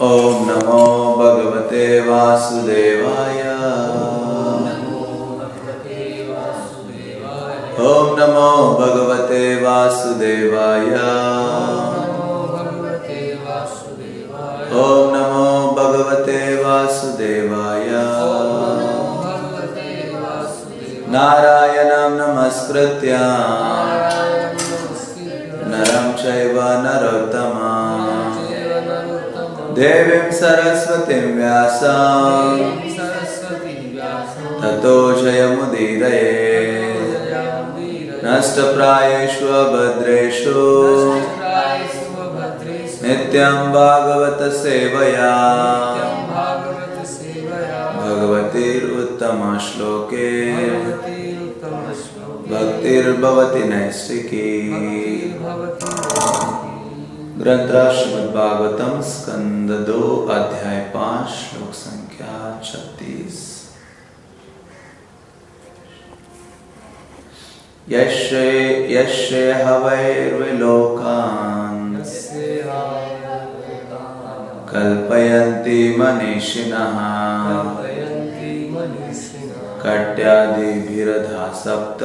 ॐ नमो भगवते वासुदेवाय। ॐ नमो भगवते वासुदेवाय। ॐ नमो भगवते वासुदेवाय। नारायणं नमस्कृत्य। नरं चैव नरोत्तमा। देवीं सरस्वतीं व्यासं ततो जयमुदीरये। नष्टप्रायेषु अभद्रेषु। नित्यं भागवतसेवया भगवतीरुत्तमश्लोके भक्तिर्भवति नैष्टिकी ग्रंथराज श्रीमद भागवतम स्कंद दो अध्याय पाँच श्लोक संख्या छत्तीस यश्य हवैर्विलोकान् कल्पयन्ति मनीषिणः कट्यादिभिरधा सप्त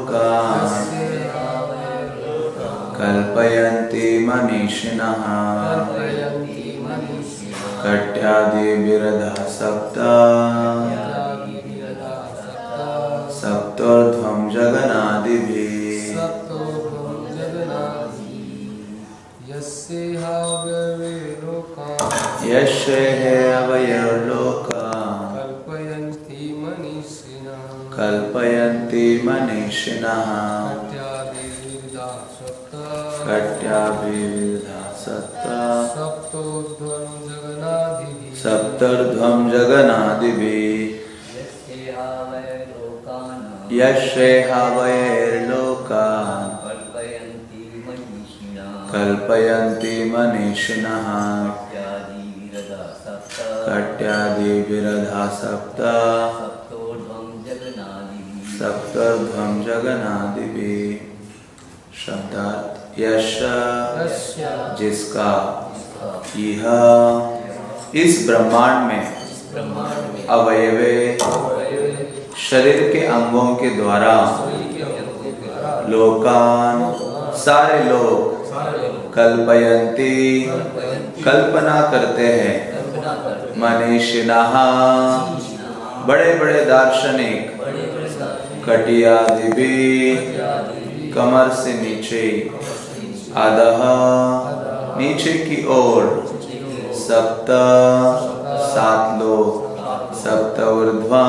कल्पयन्ति मनीषिणः। कट्यादिविरधा सप्त सप्तोर्ध्वं जगनादिभिः। यस्य हे अवयर्लोकान् कल्पयन्ति मनीषिणः। कट्याभिविधा सप्त सप्तोध्वं जगनादिभिः सप्तर्ध्वं जगनादिभिः यशेहावयैर्लोकान् कल्पयन्ति मनीषिणः शब्दार्थ यश जिसका यह इस ब्रह्मांड में अवयवे शरीर के अंगों के द्वारा लोकान सारे लोग कल्पयंती कल्पना करते हैं। मनीषिणा बड़े बड़े दार्शनिक कटियादि भी कमर से नीचे अधः नीचे की ओर सप्त सात लोग सप्त ऊर्ध्वा,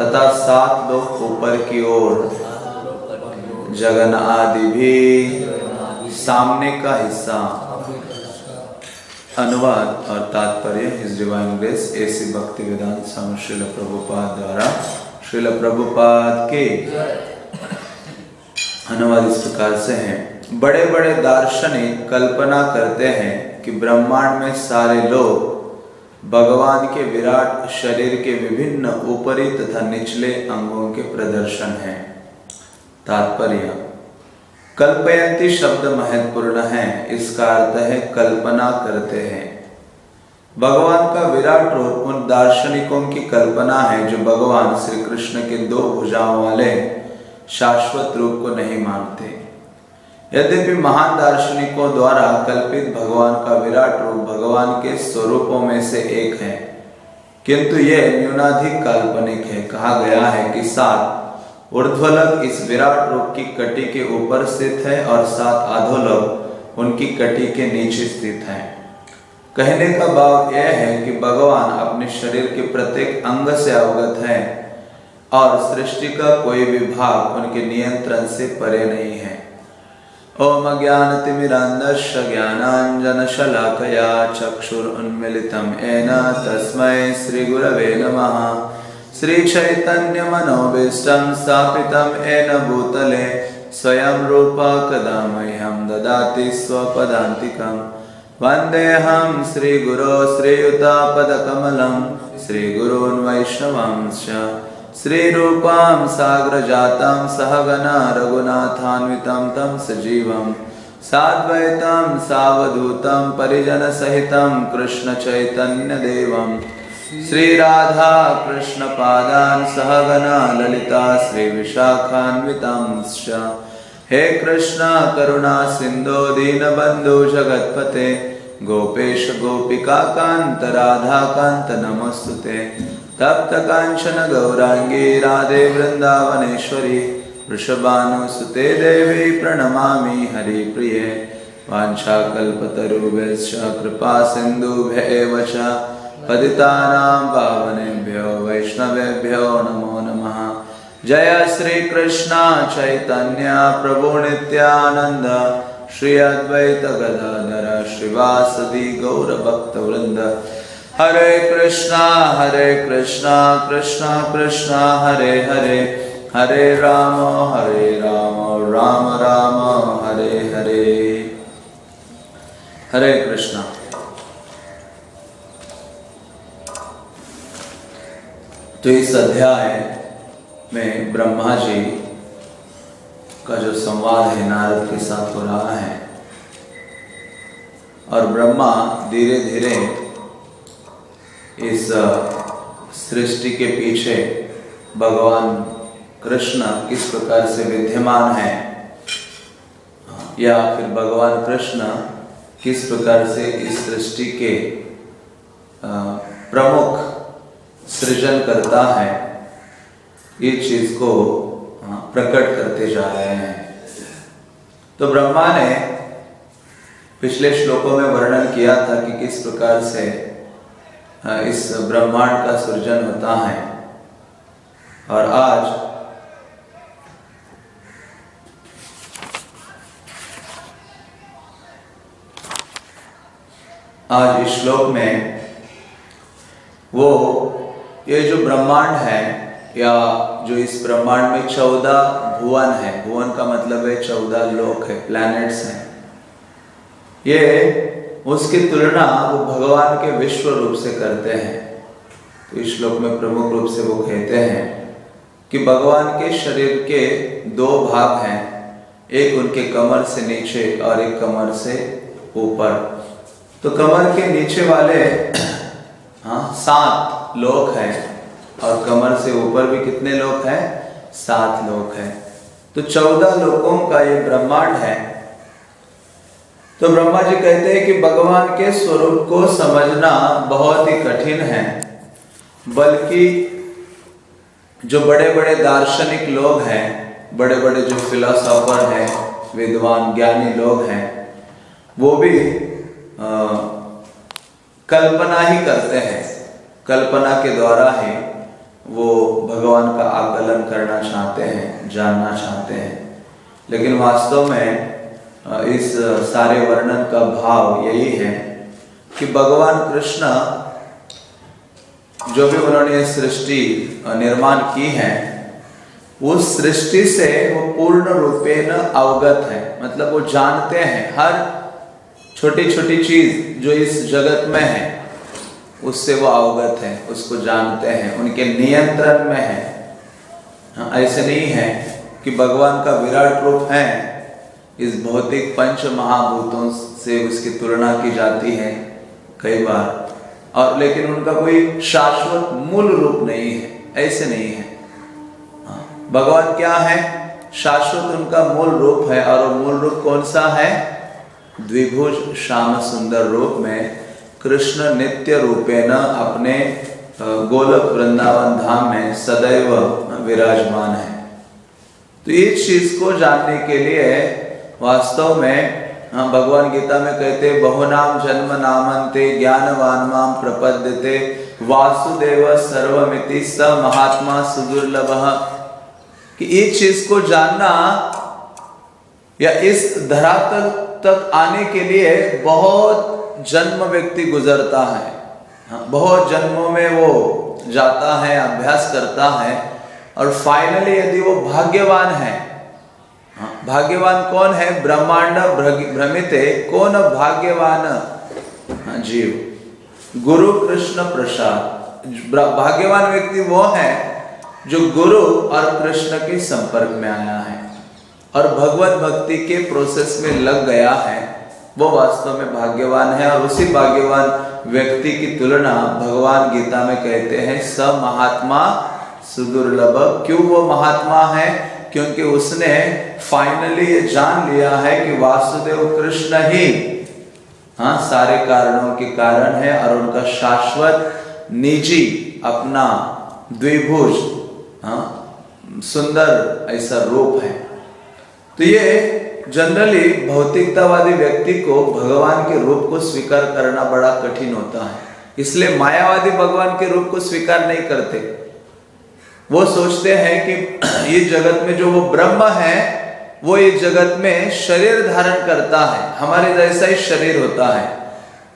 तथा सात लोग ऊपर की ओर जगन आदि भी सामने का हिस्सा। अनुवाद और तात्पर्य हिज डिवाइन ग्रेस एसी भक्ति वेदांत स्वामी श्रील प्रभुपाद द्वारा। श्रील प्रभुपाद के। अनुवाद इस प्रकार से हैं। बड़े बड़े दार्शनिक कल्पना करते हैं कि ब्रह्मांड में सारे लोग भगवान के विराट शरीर के विभिन्न ऊपरी तथा निचले अंगों के प्रदर्शन हैं। तात्पर्य, कल्पयंती शब्द महत्वपूर्ण है, इसका अर्थ है कल्पना करते हैं। भगवान का विराट रूप उन दार्शनिकों की कल्पना है जो भगवान श्री कृष्ण के दो भुजाओं वाले शाश्वत रूप को नहीं मानते। यद्यपि महान दार्शनिकों द्वारा कल्पित भगवान का विराट रूप भगवान के स्वरूपों में से एक है, किंतु यह न्यूनाधिक काल्पनिक है। कहा गया है कि सात ऊर्ध्वलक इस विराट रूप की कटी के ऊपर स्थित है और सात आधोलक उनकी कटी के नीचे स्थित है। कहने का भाव यह है कि भगवान अपने शरीर के प्रत्येक अंग से अवगत है और सृष्टि का कोई भी भाग उनके नियंत्रण से परे नहीं है। ॐ ज्ञानतिमिरान्धस्य ज्ञानाञ्जनशलाकया चक्षुरुन्मिलितं येन तस्मै श्रीगुरवे नमः। श्रीचैतन्यमनोभीष्टं स्थापितं येन भूतले स्वयं रूपा कदा मह्यं ददाति स्वपदान्तिकं वन्देऽहं श्रीगुरो श्रीयुतापदकमलं श्रीगुरून् वैष्णवंश्च श्रीरूपां साग्रजातं सहगना रघुनाथान्वितं तं सजीवं, साद्वैतं सावधूतं परिजनसहितं कृष्णचैतन्यदेवं। श्रीराधा कृष्णपादान् सहगना ललिता श्री श्रीविशाखान्वितांश्च। हे कृष्ण, करुणा सिन्धो, दीनबन्धु जगत्पते, गोपेश गोपिका गोपिकान्त राधाकान्त नमस्तुते तप्त कांचन गौरांगी राधे वृंदावनेश्वरी। वृषभानुसुते देवी प्रणमामि हरिप्रिये। वाञ्छाकल्पतरुभ्यश्च कृपा सिन्धुभ्येव च। पतितानां पावनेभ्यो वैष्णवेभ्यो नमो नमः। जय श्री कृष्ण चैतन्य प्रभु नित्यानंद श्री अद्वैत गदाधर श्रीवासदि गौर भक्त वृंद हरे कृष्णा हरे कृष्णा कृष्णा कृष्णा, हरे हरे। हरे राम हरे राम राम राम, हरे हरे। हरे कृष्णा। तो इस अध्याय में ब्रह्मा जी का जो संवाद है, नारद के साथ हो रहा है, और ब्रह्मा धीरे धीरे इस सृष्टि के पीछे भगवान कृष्ण किस प्रकार से विद्यमान है? या फिर भगवान कृष्ण किस प्रकार से इस सृष्टि के प्रमुख सृजन करता है? ये चीज़ को प्रकट करते जा रहे हैं। तो ब्रह्मा ने पिछले श्लोकों में वर्णन किया था कि किस प्रकार से इस ब्रह्मांड का सृजन होता है। और आज आज इस श्लोक में वो, ये जो ब्रह्मांड है, या जो इस ब्रह्मांड में चौदह भुवन है, भुवन का मतलब है चौदह लोक है प्लैनेट्स हैं। ये उसकी तुलना वो भगवान के विश्व रूप से करते हैं। तो इस श्लोक में प्रमुख रूप से वो कहते हैं कि भगवान के शरीर के दो भाग हैं, एक उनके कमर से नीचे और एक कमर से ऊपर। तो कमर के नीचे वाले हाँ सात लोक हैं और कमर से ऊपर भी कितने लोग हैं? सात लोग हैं। तो चौदह लोगों का ये ब्रह्मांड है। तो ब्रह्मा जी कहते हैं कि भगवान के स्वरूप को समझना बहुत ही कठिन है। बल्कि जो बड़े बड़े दार्शनिक लोग हैं बड़े बड़े जो फिलोसॉफर हैं विद्वान ज्ञानी लोग हैं वो भी आ, कल्पना ही करते हैं। कल्पना के द्वारा ही वो भगवान का आकलन करना चाहते हैं जानना चाहते हैं। लेकिन वास्तव में इस सारे वर्णन का भाव यही है कि भगवान कृष्ण जो भी उन्होंने सृष्टि निर्माण की है उस सृष्टि से वो पूर्ण रूपेण अवगत है। मतलब वो जानते हैं हर छोटी छोटी चीज़ जो इस जगत में है उससे वो अवगत है उसको जानते हैं उनके नियंत्रण में है। हाँ, ऐसे नहीं है कि भगवान का विराट रूप है इस भौतिक पंच महाभूतों से उसकी तुलना की जाती है कई बार। और लेकिन उनका कोई शाश्वत मूल रूप नहीं है ऐसे नहीं है। हाँ, भगवान क्या है? शाश्वत उनका मूल रूप है और मूल रूप कौन सा है? द्विभुज श्याम सुंदर रूप में कृष्ण नित्य रूपेण अपने गोलक वृंदावन धाम में सदैव विराजमान है। तो इस चीज़ को जानने के लिए वास्तव में हम भगवान गीता में कहते बहुनाम जन्म नामंते ज्ञानवान माम प्रपद्यते वासुदेव सर्वमिति स महात्मा सुदुर्लभ। कि इस चीज़ को जानना या इस धरातल तक आने के लिए बहुत जन्म व्यक्ति गुजरता है। हाँ, बहुत जन्मों में वो जाता है अभ्यास करता है और फाइनली यदि वो भाग्यवान है हाँ, भाग्यवान कौन है? ब्रह्मांड भ्रमित। कौन भाग्यवान? हाँ, जीव। गुरु कृष्ण प्रसाद। भाग्यवान व्यक्ति वो है जो गुरु और कृष्ण के संपर्क में आया है और भगवत भक्ति के प्रोसेस में लग गया है। वो वास्तव में भाग्यवान है और उसी भाग्यवान व्यक्ति की तुलना भगवान गीता में कहते हैं स महात्मा सुदुर्लभ। क्यों वो महात्मा है? क्योंकि उसने फाइनली ये जान लिया है कि वासुदेव कृष्ण ही हाँ सारे कारणों के कारण है और उनका शाश्वत निजी अपना द्विभुज हाँ सुंदर ऐसा रूप है। तो ये जनरली भौतिकतावादी व्यक्ति को भगवान के रूप को स्वीकार करना बड़ा कठिन होता है। इसलिए मायावादी भगवान के रूप को स्वीकार नहीं करते। वो सोचते हैं कि ये जगत में जो वो ब्रह्म है, वो इस जगत में शरीर धारण करता है। हमारे जैसा ही शरीर होता है।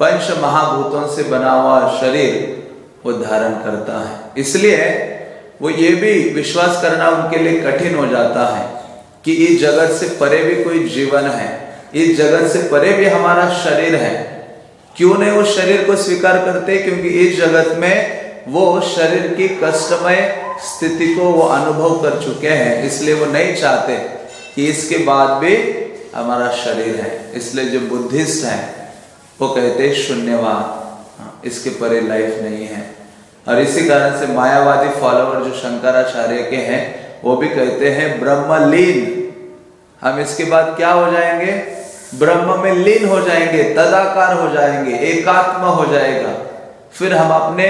पंच महाभूतों से बना हुआ शरीर वो धारण करता है। इसलिए वो ये भी विश्वास करना उनके लिए कठिन हो जाता है कि इस जगत से परे भी कोई जीवन है इस जगत से परे भी हमारा शरीर है। क्यों नहीं वो शरीर को स्वीकार करते? क्योंकि इस जगत में वो शरीर की कष्टमय स्थिति को वो अनुभव कर चुके हैं इसलिए वो नहीं चाहते कि इसके बाद भी हमारा शरीर है। इसलिए जो बुद्धिस्ट है वो कहते शून्यवाद हाँ, इसके परे लाइफ नहीं है। और इसी कारण से मायावादी फॉलोअर जो शंकराचार्य के हैं वो भी कहते हैं ब्रह्म लीन। हम इसके बाद क्या हो जाएँगे? ब्रह्म में लीन हो जाएँगे तदाकार हो जाएँगे एकात्म हो जाएगा। फिर हम अपने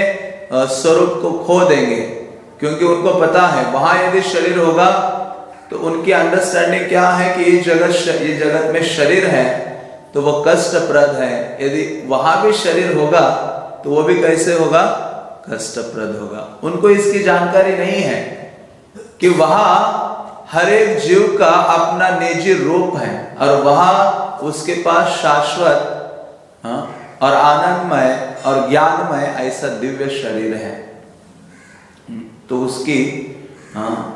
स्वरूप को खो देंगे क्योंकि उनको पता है वहाँ यदि शरीर होगा तो उनकी अंडरस्टैंडिंग क्या है कि ये जगत ये जगत में शरीर है तो वो कष्टप्रद है। यदि वहाँ भी शरीर होगा तो वो भी कैसे होगा? कष्टप्रद होगा। उनको इसकी जानकारी नहीं है कि वहाँ हर एक जीव का अपना निजी रूप है और वहाँ उसके पास शाश्वत हाँ, और आनंदमय और ज्ञानमय ऐसा दिव्य शरीर है। तो उसकी हाँ,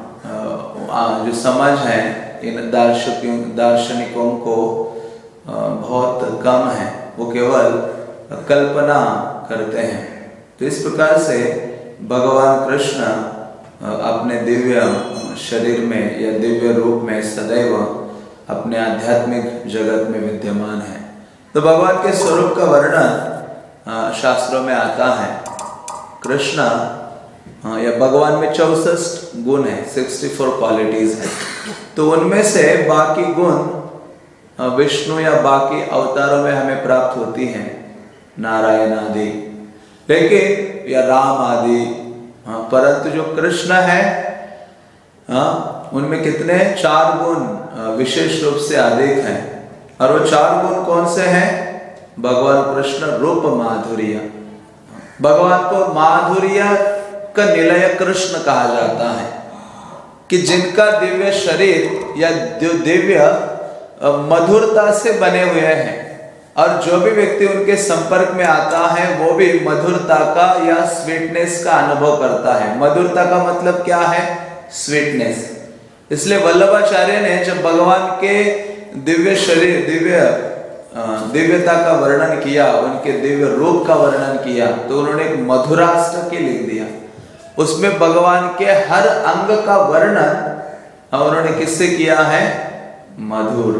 जो समझ है इन दार्शनिकों दार्शनिकों को बहुत कम है। वो केवल कल्पना करते हैं। तो इस प्रकार से भगवान कृष्ण अपने दिव्य शरीर में या दिव्य रूप में सदैव अपने आध्यात्मिक जगत में विद्यमान है। तो भगवान के स्वरूप का वर्णन शास्त्रों में आता है कृष्ण या भगवान में चौसठ गुण है सिक्सटी फोर क्वालिटीज है तो उनमें से बाकी गुण विष्णु या बाकी अवतारों में हमें प्राप्त होती हैं नारायण आदि लेकिन या राम आदि परंतु जो कृष्ण हाँ उनमें कितने चार गुण विशेष रूप से अधिक हैं और वो चार गुण कौन से हैं? भगवान कृष्ण रूप माधुर्य। भगवान को माधुर्य का निलय कृष्ण कहा जाता है। कि जिनका दिव्य शरीर या दिव्य मधुरता से बने हुए हैं, और जो भी व्यक्ति उनके संपर्क में आता है, वो भी मधुरता का या स्वीटनेस का अनुभव करता है। मधुरता का मतलब क्या है? स्वीटनेस इसलिए वल्लभाचार्य ने जब भगवान के दिव्य शरीर, दिव्य दिव्यता का वर्णन किया, उनके दिव्य रूप का वर्णन किया तो उन्होंने एक मधुराष्टकी लिख दिया। उसमें भगवान के हर अंग का वर्णन उन्होंने किससे किया है? मधुर।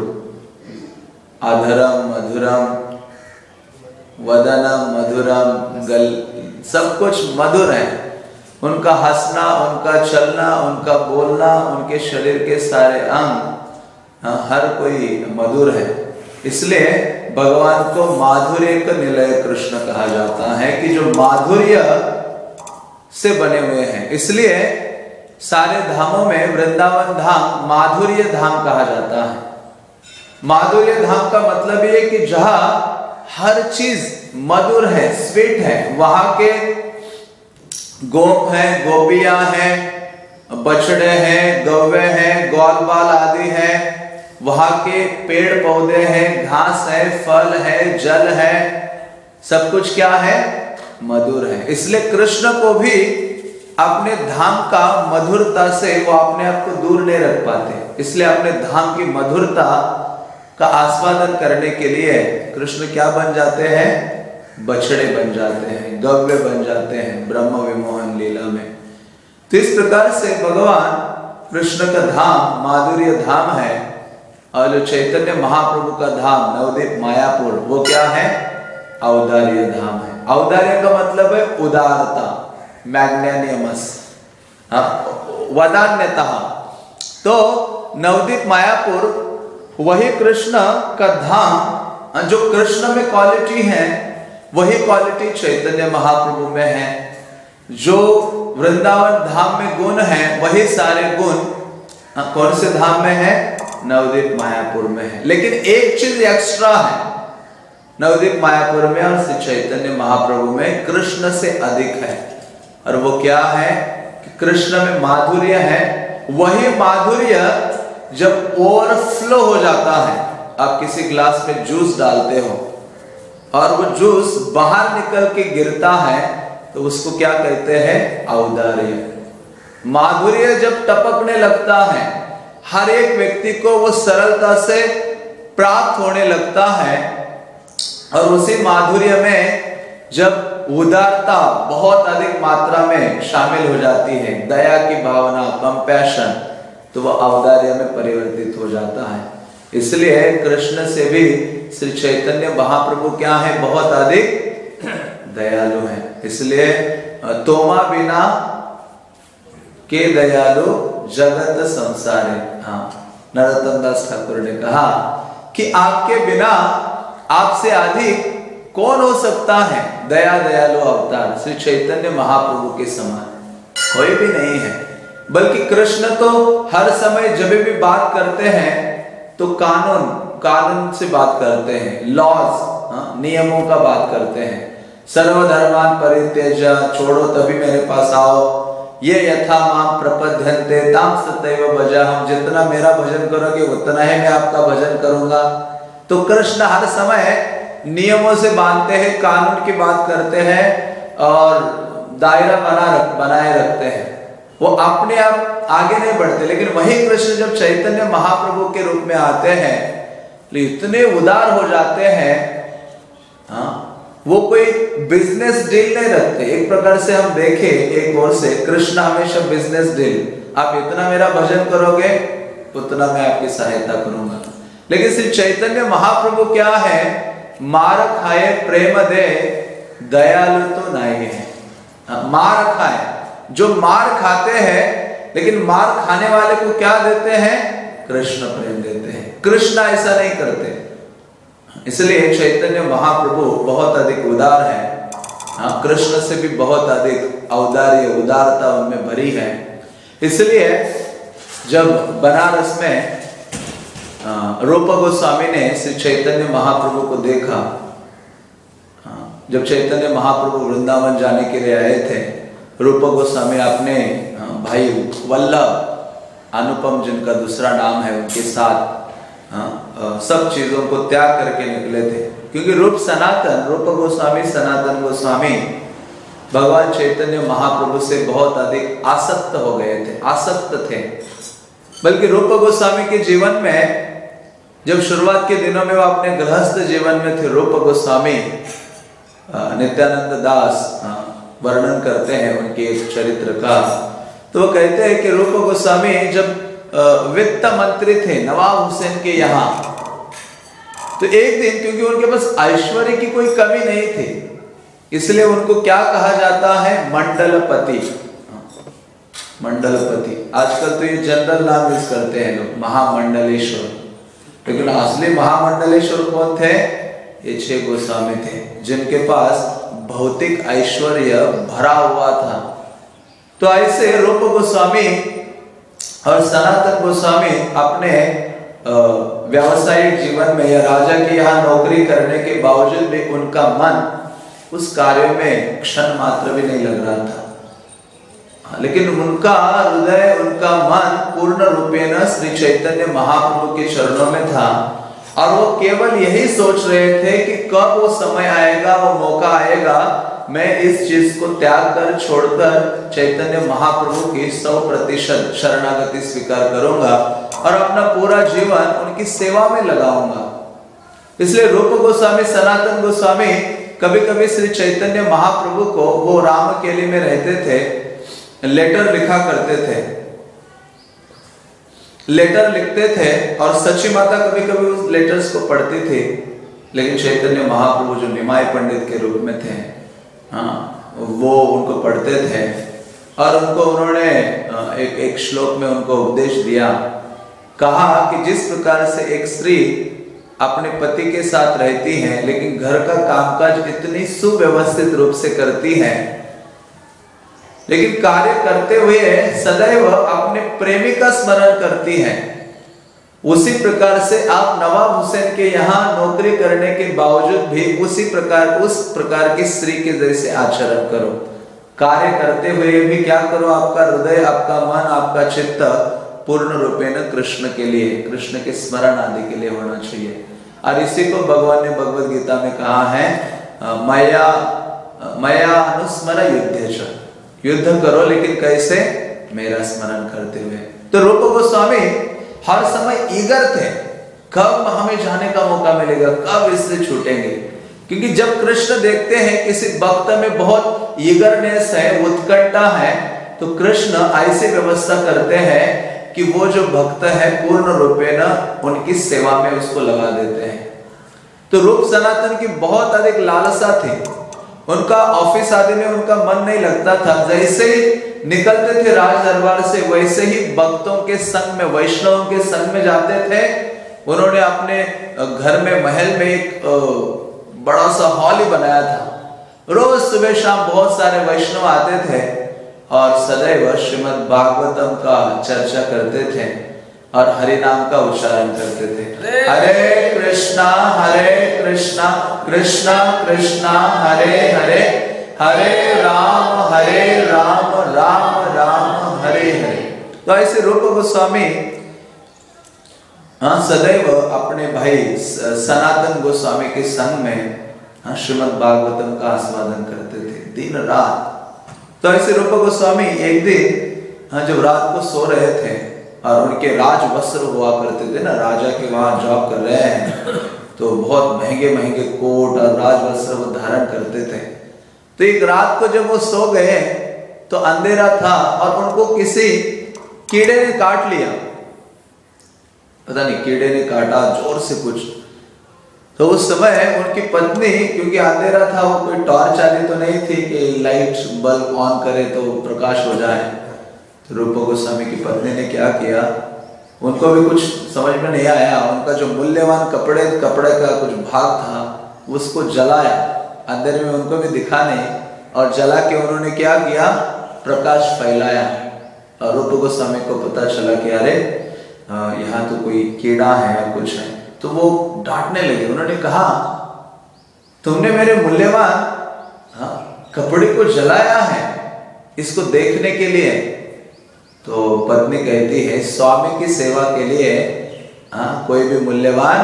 अधरम, मधुरम, वदनम, मधुरम, गल, सब कुछ मधुर है। उनका हंसना, उनका चलना, उनका बोलना, उनके शरीर के सारे अंग हाँ, हर कोई मधुर है। इसलिए भगवान को माधुर्य का निलय कृष्ण कहा जाता है कि जो माधुर्य से बने हुए हैं। इसलिए सारे धामों में वृंदावन धाम माधुर्य धाम कहा जाता है। माधुर्य धाम का मतलब ये कि जहाँ हर चीज़ मधुर है स्वीट है वहाँ के गोप है गोपियाँ हैं बछड़े हैं गौवे हैं ग्वाल बाल आदि हैं वहाँ के पेड़ पौधे हैं, घास है, फल है, जल है, सब कुछ क्या है? मधुर है। इसलिए कृष्ण को भी अपने धाम का मधुरता से वो अपने आप को दूर नहीं रख पाते। इसलिए अपने धाम की मधुरता का आस्वादन करने के लिए कृष्ण क्या बन जाते हैं? बछड़े बन जाते हैं, गव्य बन जाते हैं, ब्रह्म विमोहन लीला में। तो इस प्रकार से भगवान कृष्ण का धाम, माधुर्य धाम है। और जो चैतन्य महाप्रभु का धाम, नवदीप, मायापुर, वो क्या है? औदार्य धाम है। औदार्य का मतलब है उदारता, मैग्नेनियमस। वदान्यता। तो नवदीप, मायापुर, वही कृष्ण का धाम जो कृष्ण में क्वालिटी है, वही क्वालिटी चैतन्य महाप्रभु में है। जो वृंदावन धाम में गुण है, वही सारे गुण कौन से धाम में है? नवदीप मायापुर में है। लेकिन एक चीज़ एक्स्ट्रा है। नवदीप मायापुर में और श्री चैतन्य महाप्रभु में कृष्ण से अधिक है। और वो क्या है कि कृष्ण में माधुर्य है। वही माधुर्य जब ओवरफ्लो हो जाता है, आप किसी ग्लास में जूस डालते हो और वो जूस बाहर निकल के गिरता है तो उसको क्या कहते हैं? औदार्य। माधुर्य जब टपकने लगता है हर एक व्यक्ति को वो सरलता से प्राप्त होने लगता है। और उसी माधुर्य में जब उदारता बहुत अधिक मात्रा में शामिल हो जाती है, दया की भावना कंपैशन तो वह औदार्य में परिवर्तित हो जाता है। इसलिए कृष्ण से भी श्री चैतन्य महाप्रभु क्या है? बहुत अधिक दयालु है। इसलिए, तोमा बिना के दयालु जगत संसारे हाँ नरोत्तम दास ठाकुर ने कहा कि आपके बिना आपसे अधिक कौन हो सकता है? दया दयालु अवतार श्री चैतन्य महाप्रभु के समान। कोई भी नहीं है। बल्कि कृष्ण तो हर समय जब भी बात करते हैं तो कानून कानून से बात करते हैं। लॉज हाँ, नियमों का बात करते हैं। सर्वधर्मान परित्यज छोड़ो तभी मेरे पास आओ। ये यथा माम प्रपद्यंते ताम सतैव भजा हम जितना मेरा भजन करोगे, उतना ही मैं आपका भजन करूँगा। तो कृष्ण हर समय नियमों से बांधते हैं, कानून की बात करते हैं और दायरा बना रख, बनाए रखते हैं। वो अपने आप आगे नहीं बढ़ते, लेकिन वही कृष्ण जब चैतन्य महाप्रभु के रूप में आते हैं तो इतने उदार हो जाते हैं हाँ वो कोई बिज़नेस डील नहीं रखते। एक प्रकार से हम देखें एक और से कृष्ण हमेशा बिज़नेस डील आप इतना मेरा भजन करोगे उतना मैं आपकी सहायता करूँगा। लेकिन श्री चैतन्य महाप्रभु क्या है? मार खाए प्रेम दे दयालु तो नहीं हाँ, मार खाए जो मार खाते हैं लेकिन मार खाने वाले को क्या देते हैं? कृष्ण प्रेम देते हैं। कृष्ण ऐसा नहीं करते। इसलिए चैतन्य महाप्रभु बहुत अधिक उदार है। हाँ कृष्ण से भी बहुत अधिक औदार्य, उदारता उनमें भरी है। इसलिए जब बनारस में रूप गोस्वामी ने श्री चैतन्य महाप्रभु को देखा जब चैतन्य महाप्रभु वृंदावन जाने के लिए आए थे, रूप गोस्वामी अपने भाई वल्लभ, अनुपम जिनका दूसरा नाम है उनके साथ सब चीज़ों को त्याग करके निकले थे। क्योंकि रूप सनातन, रूप गोस्वामी, सनातन गोस्वामी, भगवान चैतन्य महाप्रभु से बहुत अधिक आसक्त हो गए थे, आसक्त थे। बल्कि रूप गोस्वामी के जीवन में, जब शुरुआत के दिनों में वो अपने गृहस्थ जीवन में थे, रूप गोस्वामी नित्यानंद दास वर्णन करते हैं उनके इस चरित्र का। तो वो कहते हैं कि रूप गोस्वामी जब वित्त मंत्री थे नवाब हुसैन के यहाँ। तो एक दिन, क्योंकि उनके पास ऐश्वर्य की कोई कमी नहीं थी, इसलिए उनको क्या कहा जाता है? मंडलपति। मंडलपति। आजकल तो ये जनरल नाम यूज़ करते हैं लोग, महामंडलेश्वर। लेकिन असली महामंडलेश्वर कौन थे? ये छह गोस्वामी थे, जिनके पास भौतिक ऐश्वर्य भरा हुआ था। तो ऐसे रूप गोस्वामी और सनातन गोस्वामी अपने व्यावसायिक जीवन में या राजा की यहाँ नौकरी करने के बावजूद भी उनका मन उस कार्य में क्षण मात्र भी नहीं लग रहा था। लेकिन उनका हृदय, उनका मन पूर्ण रूपेण श्री चैतन्य महाप्रभु के चरणों में था। और वो केवल यही सोच रहे थे कि कब वो समय आएगा, वो मौका आएगा मैं इस चीज़ को त्याग कर, छोड़कर चैतन्य महाप्रभु की सौ प्रतिशत शरणागति स्वीकार करूँगा और अपना पूरा जीवन उनकी सेवा में लगाऊँगा। इसलिए रूप गोस्वामी, सनातन गोस्वामी कभी कभी श्री चैतन्य महाप्रभु को, वो राम केले में रहते थे, लेटर लिखा करते थे। लेटर लिखते थे और सची माता कभी कभी उस लेटर्स को पढ़ती थी, लेकिन चैतन्य महाप्रभु जो निमाय पंडित के रूप में थे। हाँ वो उनको पढ़ते थे और उनको उन्होंने एक एक श्लोक में उनको उपदेश दिया। कहा कि जिस प्रकार से एक स्त्री अपने पति के साथ रहती है, लेकिन घर का कामकाज इतनी सुव्यवस्थित रूप से करती है, लेकिन कार्य करते हुए सदैव अपने प्रेमी का स्मरण करती है। उसी प्रकार से आप नवाब हुसैन के यहाँ नौकरी करने के बावजूद भी उसी प्रकार, उस प्रकार की स्त्री के जैसे आचरण करो। कार्य करते हुए भी क्या करो? आपका हृदय, आपका मन, आपका चित्त पूर्ण रूपे न कृष्ण के लिए, कृष्ण के स्मरण आदि के लिए होना चाहिए। और इसी को भगवान ने भगवत गीता में कहा है मया मया अनुस्मर युद्ध युद्ध करो लेकिन कैसे? मेरा स्मरण करते हुए। तो रूप गोस्वामी हर समय ईगर थे। कब हमें जाने का मौका मिलेगा, कब इससे छूटेंगे? क्योंकि जब कृष्ण देखते हैं किसी भक्त में बहुत ईगरनेस है, उत्कंठा है तो कृष्ण ऐसी व्यवस्था करते हैं कि वो जो भक्त है, पूर्ण रूपे न, उनकी सेवा में उसको लगा देते हैं। तो रूप सनातन की बहुत अधिक लालसा थी। उनका ऑफ़िस आदि में उनका मन नहीं लगता था। जैसे ही निकलते थे राज दरबार से, वैसे ही भक्तों के संग में, वैष्णवों के संग में जाते थे। उन्होंने अपने घर में महल में एक बड़ा सा हॉल ही बनाया था। रोज सुबह शाम बहुत सारे वैष्णव आते थे और सदैव श्रीमद भागवतम का चर्चा करते थे। और हरे नाम का उच्चारण करते थे। हरे कृष्णा हरे कृष्णा कृष्णा कृष्णा, हरे हरे हरे राम हरे राम राम राम, हरे हरे। तो ऐसे रूप गोस्वामी हाँ सदैव अपने भाई सनातन गोस्वामी के संग में हाँ श्रीमद भागवतम का आस्वादन करते थे। दिन, रात। तो ऐसे रूप गोस्वामी एक दिन हाँ जब रात को सो रहे थे और उनके राज वस्त्र हुआ करते थे ना, राजा के वहाँ जॉब कर रहे हैं। तो बहुत महँगे महँगे कोट और राज वस्त्र वो धारण करते थे। तो एक रात को जब वो सो गए तो अंधेरा था और उनको किसी कीड़े ने काट लिया। पता नहीं कीड़े ने काटा, ज़ोर से कुछ। तो उस समय उनकी पत्नी, क्योंकि अंधेरा था, वो कोई टॉर्च आदि तो नहीं थी कि लाइट बल्ब ऑन करे तो प्रकाश हो जाए। रूप गोस्वामी की पत्नी ने क्या किया? उनको भी कुछ समझ में नहीं आया। उनका जो मूल्यवान कपड़े कपड़े का कुछ भाग था उसको जलाया। अंदर में उनको भी दिखा नहीं। और जला के उन्होंने क्या किया? प्रकाश फैलाया। और रूप गोस्वामी को पता चला कि अरे यहाँ तो कोई कीड़ा है कुछ है। तो वो डांटने लगे। उन्होंने कहा तुमने मेरे मूल्यवान हाँ, कपड़े को जलाया है इसको देखने के लिए। तो पत्नी कहती है स्वामी की सेवा के लिए आ, हाँ, कोई भी मूल्यवान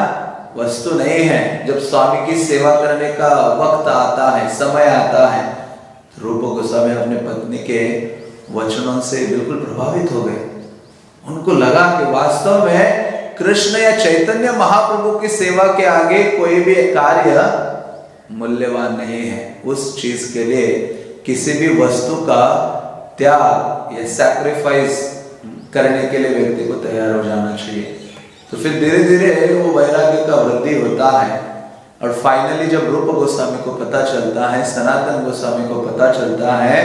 वस्तु नहीं है। जब स्वामी की सेवा करने का वक्त आता है समय आता है तो रूप गोस्वामी अपने पत्नी के वचनों से बिल्कुल प्रभावित हो गए। उनको लगा कि वास्तव में कृष्ण या चैतन्य महाप्रभु की सेवा के आगे कोई भी कार्य मूल्यवान नहीं है। उस चीज़ के लिए किसी भी वस्तु का त्याग या सैक्रिफाइस करने के लिए व्यक्ति को तैयार हो जाना चाहिए। तो फिर धीरे धीरे वो वैराग्य का वृद्धि होता है और फाइनली जब रूप गोस्वामी को पता चलता है, सनातन गोस्वामी को पता चलता है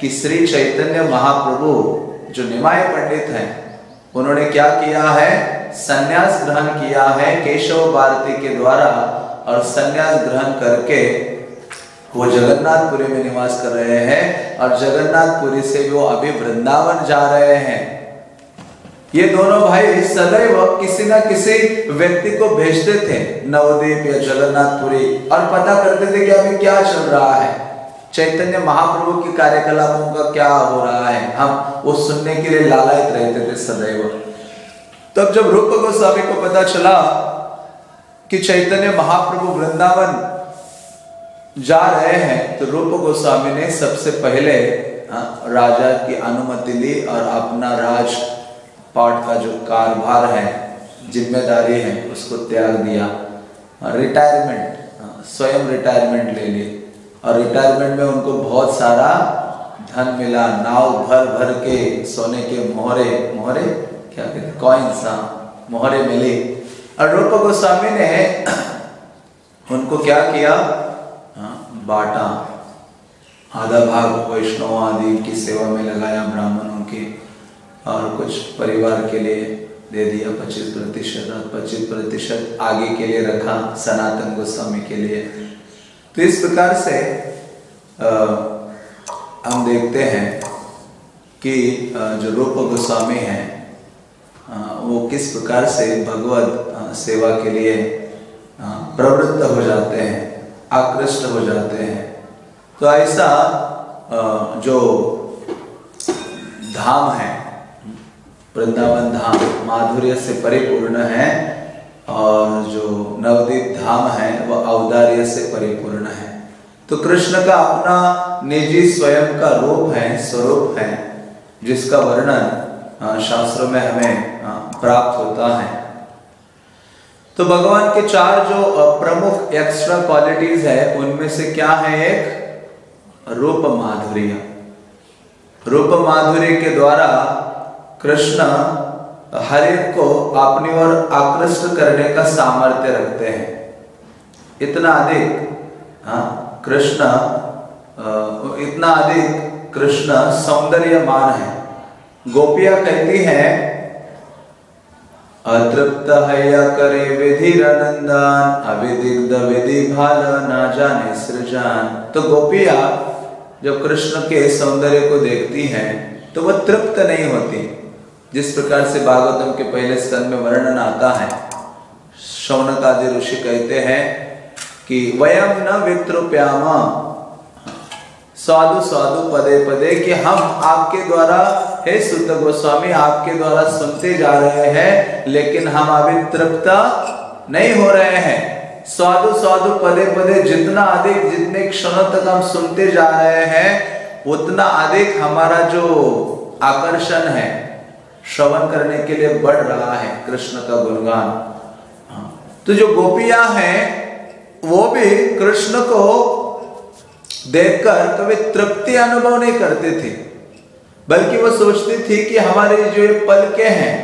कि श्री चैतन्य महाप्रभु जो निमाय पंडित हैं, उन्होंने क्या किया है? संन्यास ग्रहण किया है केशव भारती के द्वारा और संन्यास ग्रहण करके वो जगन्नाथपुरी में निवास कर रहे हैं और जगन्नाथपुरी से वो अभी वृंदावन जा रहे हैं। ये दोनों भाई सदैव किसी ना किसी व्यक्ति को भेजते थे नवदीप या जगन्नाथपुरी, और पता करते थे कि अभी क्या चल रहा है। चैतन्य महाप्रभु की कार्यकलापों का क्या हो रहा है, हम वो सुनने के लिए लालायित रहते थे सदैव। तब जब रूप गोस्वामी को पता चला कि चैतन्य महाप्रभु वृंदावन जा रहे हैं तो रूप गोस्वामी ने सबसे पहले हाँ, राजा की अनुमति ली और अपना राज पाठ का जो कारभार है ज़िम्मेदारी है उसको त्याग दिया। रिटायरमेंट हाँ, स्वयं रिटायरमेंट ले ली। और रिटायरमेंट में उनको बहुत सारा धन मिला नाव भर भर के सोने के मोहरे मोहरे? क्या कहते कॉइन्स हाँ मोहरे मिले। और रूप गोस्वामी ने उनको क्या किया? बांटा आधा भाग वैष्णव आदि की सेवा में लगाया ब्राह्मणों के और कुछ परिवार के लिए दे दिया पच्चीस प्रतिशत और पच्चीस प्रतिशत आगे के लिए रखा सनातन गोस्वामी के लिए। तो इस प्रकार से आ, हम देखते हैं कि जो रूप गोस्वामी हैं वो किस प्रकार से भगवत सेवा के लिए प्रवृत्त हो जाते हैं। आकृष्ट हो जाते हैं। तो ऐसा जो धाम है, वृंदावन धाम, माधुर्य से परिपूर्ण है, और जो नवदीप धाम है वह औदार्य से परिपूर्ण है। तो कृष्ण का अपना निजी स्वयं का रूप है, स्वरूप है, जिसका वर्णन शास्त्रों में हमें प्राप्त होता है। तो भगवान के चार जो प्रमुख एक्स्ट्रा क्वालिटीज है, उनमें से क्या है एक? रूप माधुर्य। रूप माधुर्य के द्वारा कृष्ण हर एक को अपनी ओर आकृष्ट करने का सामर्थ्य रखते हैं। इतना अधिक हाँ कृष्ण इतना अधिक कृष्ण सौंदर्यमान है। गोपिया कहती हैं अतृप्त हैया करे विधि नंदन अविदिग्ध विधि भाल ना जाने सृजान तो गोपिया जब कृष्ण के सौंदर्य को देखती हैं तो वह तृप्त नहीं होती। जिस प्रकार से भागवतम के पहले स्तन में वर्णन आता है शौनक आदि ऋषि कहते हैं कि वयम न वित्रुप्यामा साधु साधु पदे पदे कि हम आपके द्वारा हे सुत गोस्वामी, आपके द्वारा सुनते जा रहे हैं, लेकिन हम अभी तृप्त नहीं हो रहे हैं। साधु साधु पदे पदे जितना अधिक जितने क्षणों तक हम सुनते जा रहे हैं, उतना अधिक हमारा जो आकर्षण है, श्रवण करने के लिए बढ़ रहा है, कृष्ण का गुणगान। हाँ। तो जो गोपियाँ हैं, वो भी कृष्ण को देखकर कभी तृप्ति अनुभव नहीं करते थे। बल्कि वो सोचती थी कि हमारे जो ये पलके हैं,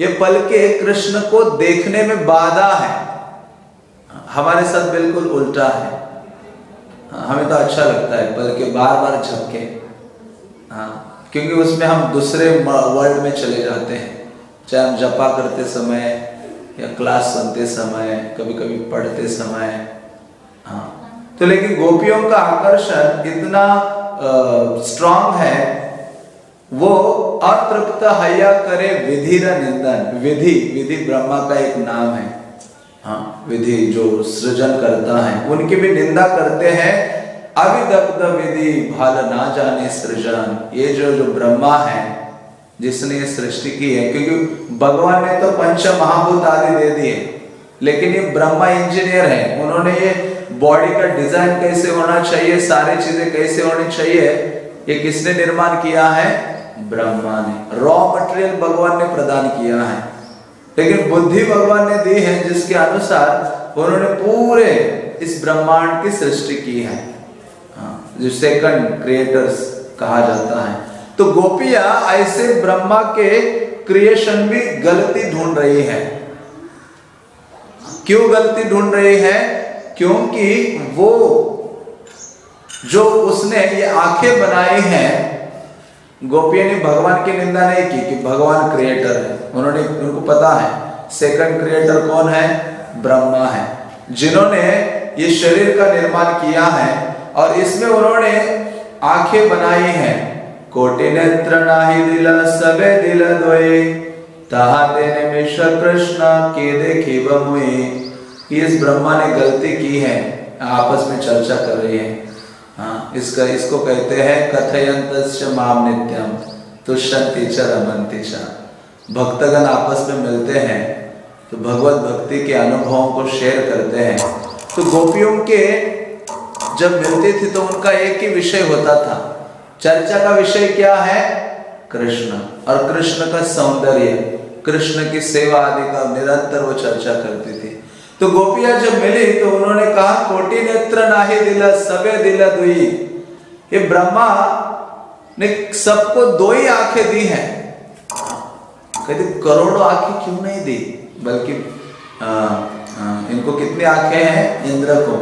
ये पलके कृष्ण को देखने में बाधा है। हमारे साथ बिल्कुल उल्टा है। हमें तो अच्छा लगता है पलके बार बार झपके। हाँ क्योंकि उसमें हम दूसरे वर्ल्ड में चले जाते हैं। चाहे हम जपा करते समय या क्लास सुनते समय कभी कभी पढ़ते समय। हाँ तो लेकिन गोपियों का आकर्षण इतना स्ट्रांग है वो अतृप्त हया करे विधि निंदन। विधि विधि ब्रह्मा का एक नाम है। हाँ विधि जो सृजन करता है, उनकी भी निंदा करते हैं। अविदग्ध विधि भाल ना जाने सृजन। ये जो जो ब्रह्मा है, जिसने ये सृष्टि की है, क्योंकि भगवान ने तो पंच महाभूत आदि दे दिए। लेकिन ये ब्रह्मा इंजीनियर है। उन्होंने ये बॉडी का डिज़ाइन कैसे होना चाहिए, सारी चीज़ें कैसे होनी चाहिए, ये किसने निर्माण किया है? ब्रह्मा ने। रॉ मटेरियल भगवान ने प्रदान किया है। लेकिन बुद्धि भगवान ने दी है जिसके अनुसार उन्होंने पूरे इस ब्रह्मांड की सृष्टि की है। जो सेकंड क्रिएटर्स कहा जाता है। तो गोपिया ऐसे ब्रह्मा के क्रिएशन भी गलती ढूंढ रही है। क्यों गलती ढूंढ रही है? क्योंकि वो, जो उसने ये आँखें बनाई हैं गोपिया ने भगवान की निंदा नहीं की कि भगवान क्रिएटर है। उन्होंने, उनको पता है सेकंड क्रिएटर कौन है? ब्रह्मा है। जिन्होंने ये शरीर का निर्माण किया है और इसमें उन्होंने आँखें बनाई हैं। कोटि नेत्र नाही दिल, सबे दिल दोए तहा देने मिश्र कृष्ण के देखी बमुए इस ब्रह्मा ने गलती की है। आपस में चर्चा कर रही है। हाँ इसका, इसको कहते हैं कथयंत माम नित्यम तुष्यंति च भक्तगण आपस में मिलते हैं तो भगवत भक्ति के अनुभवों को शेयर करते हैं। तो गोपियों के जब मिलती थी तो उनका एक ही विषय होता था। चर्चा का विषय क्या है? कृष्ण। और कृष्ण का सौंदर्य, कृष्ण की सेवा आदि का निरंतर वो चर्चा करती तो गोपियाँ जब मिली तो उन्होंने कहा कोटि नेत्र नाहे दिला सबे दिला दुई. ये ब्रह्मा ने सबको दो ही आँखें दी हैं। कहते करोड़ों आँखें क्यों नहीं दी? बल्कि आ, आ, इनको कितनी आँखें हैं? इंद्र को।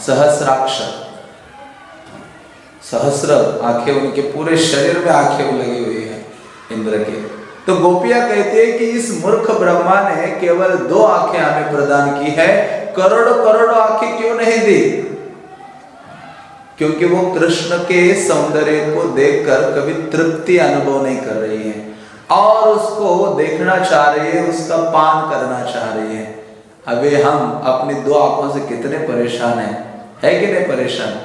सहस्राक्ष। सहस्र आँखें उनके पूरे शरीर में आँखें लगी हुई है इंद्र के। तो गोपिया कहती है कि इस मूर्ख ब्रह्मा ने केवल दो आँखें हमें प्रदान की है। करोड़ों करोड़ों आँखें क्यों नहीं दी? क्योंकि वो कृष्ण के सौंदर्य को देखकर कभी तृप्ति अनुभव नहीं कर रही है और उसको देखना चाह रही है, उसका पान करना चाह रही है। अभी हम अपनी दो आँखों से कितने परेशान हैं? है कि नहीं परेशान?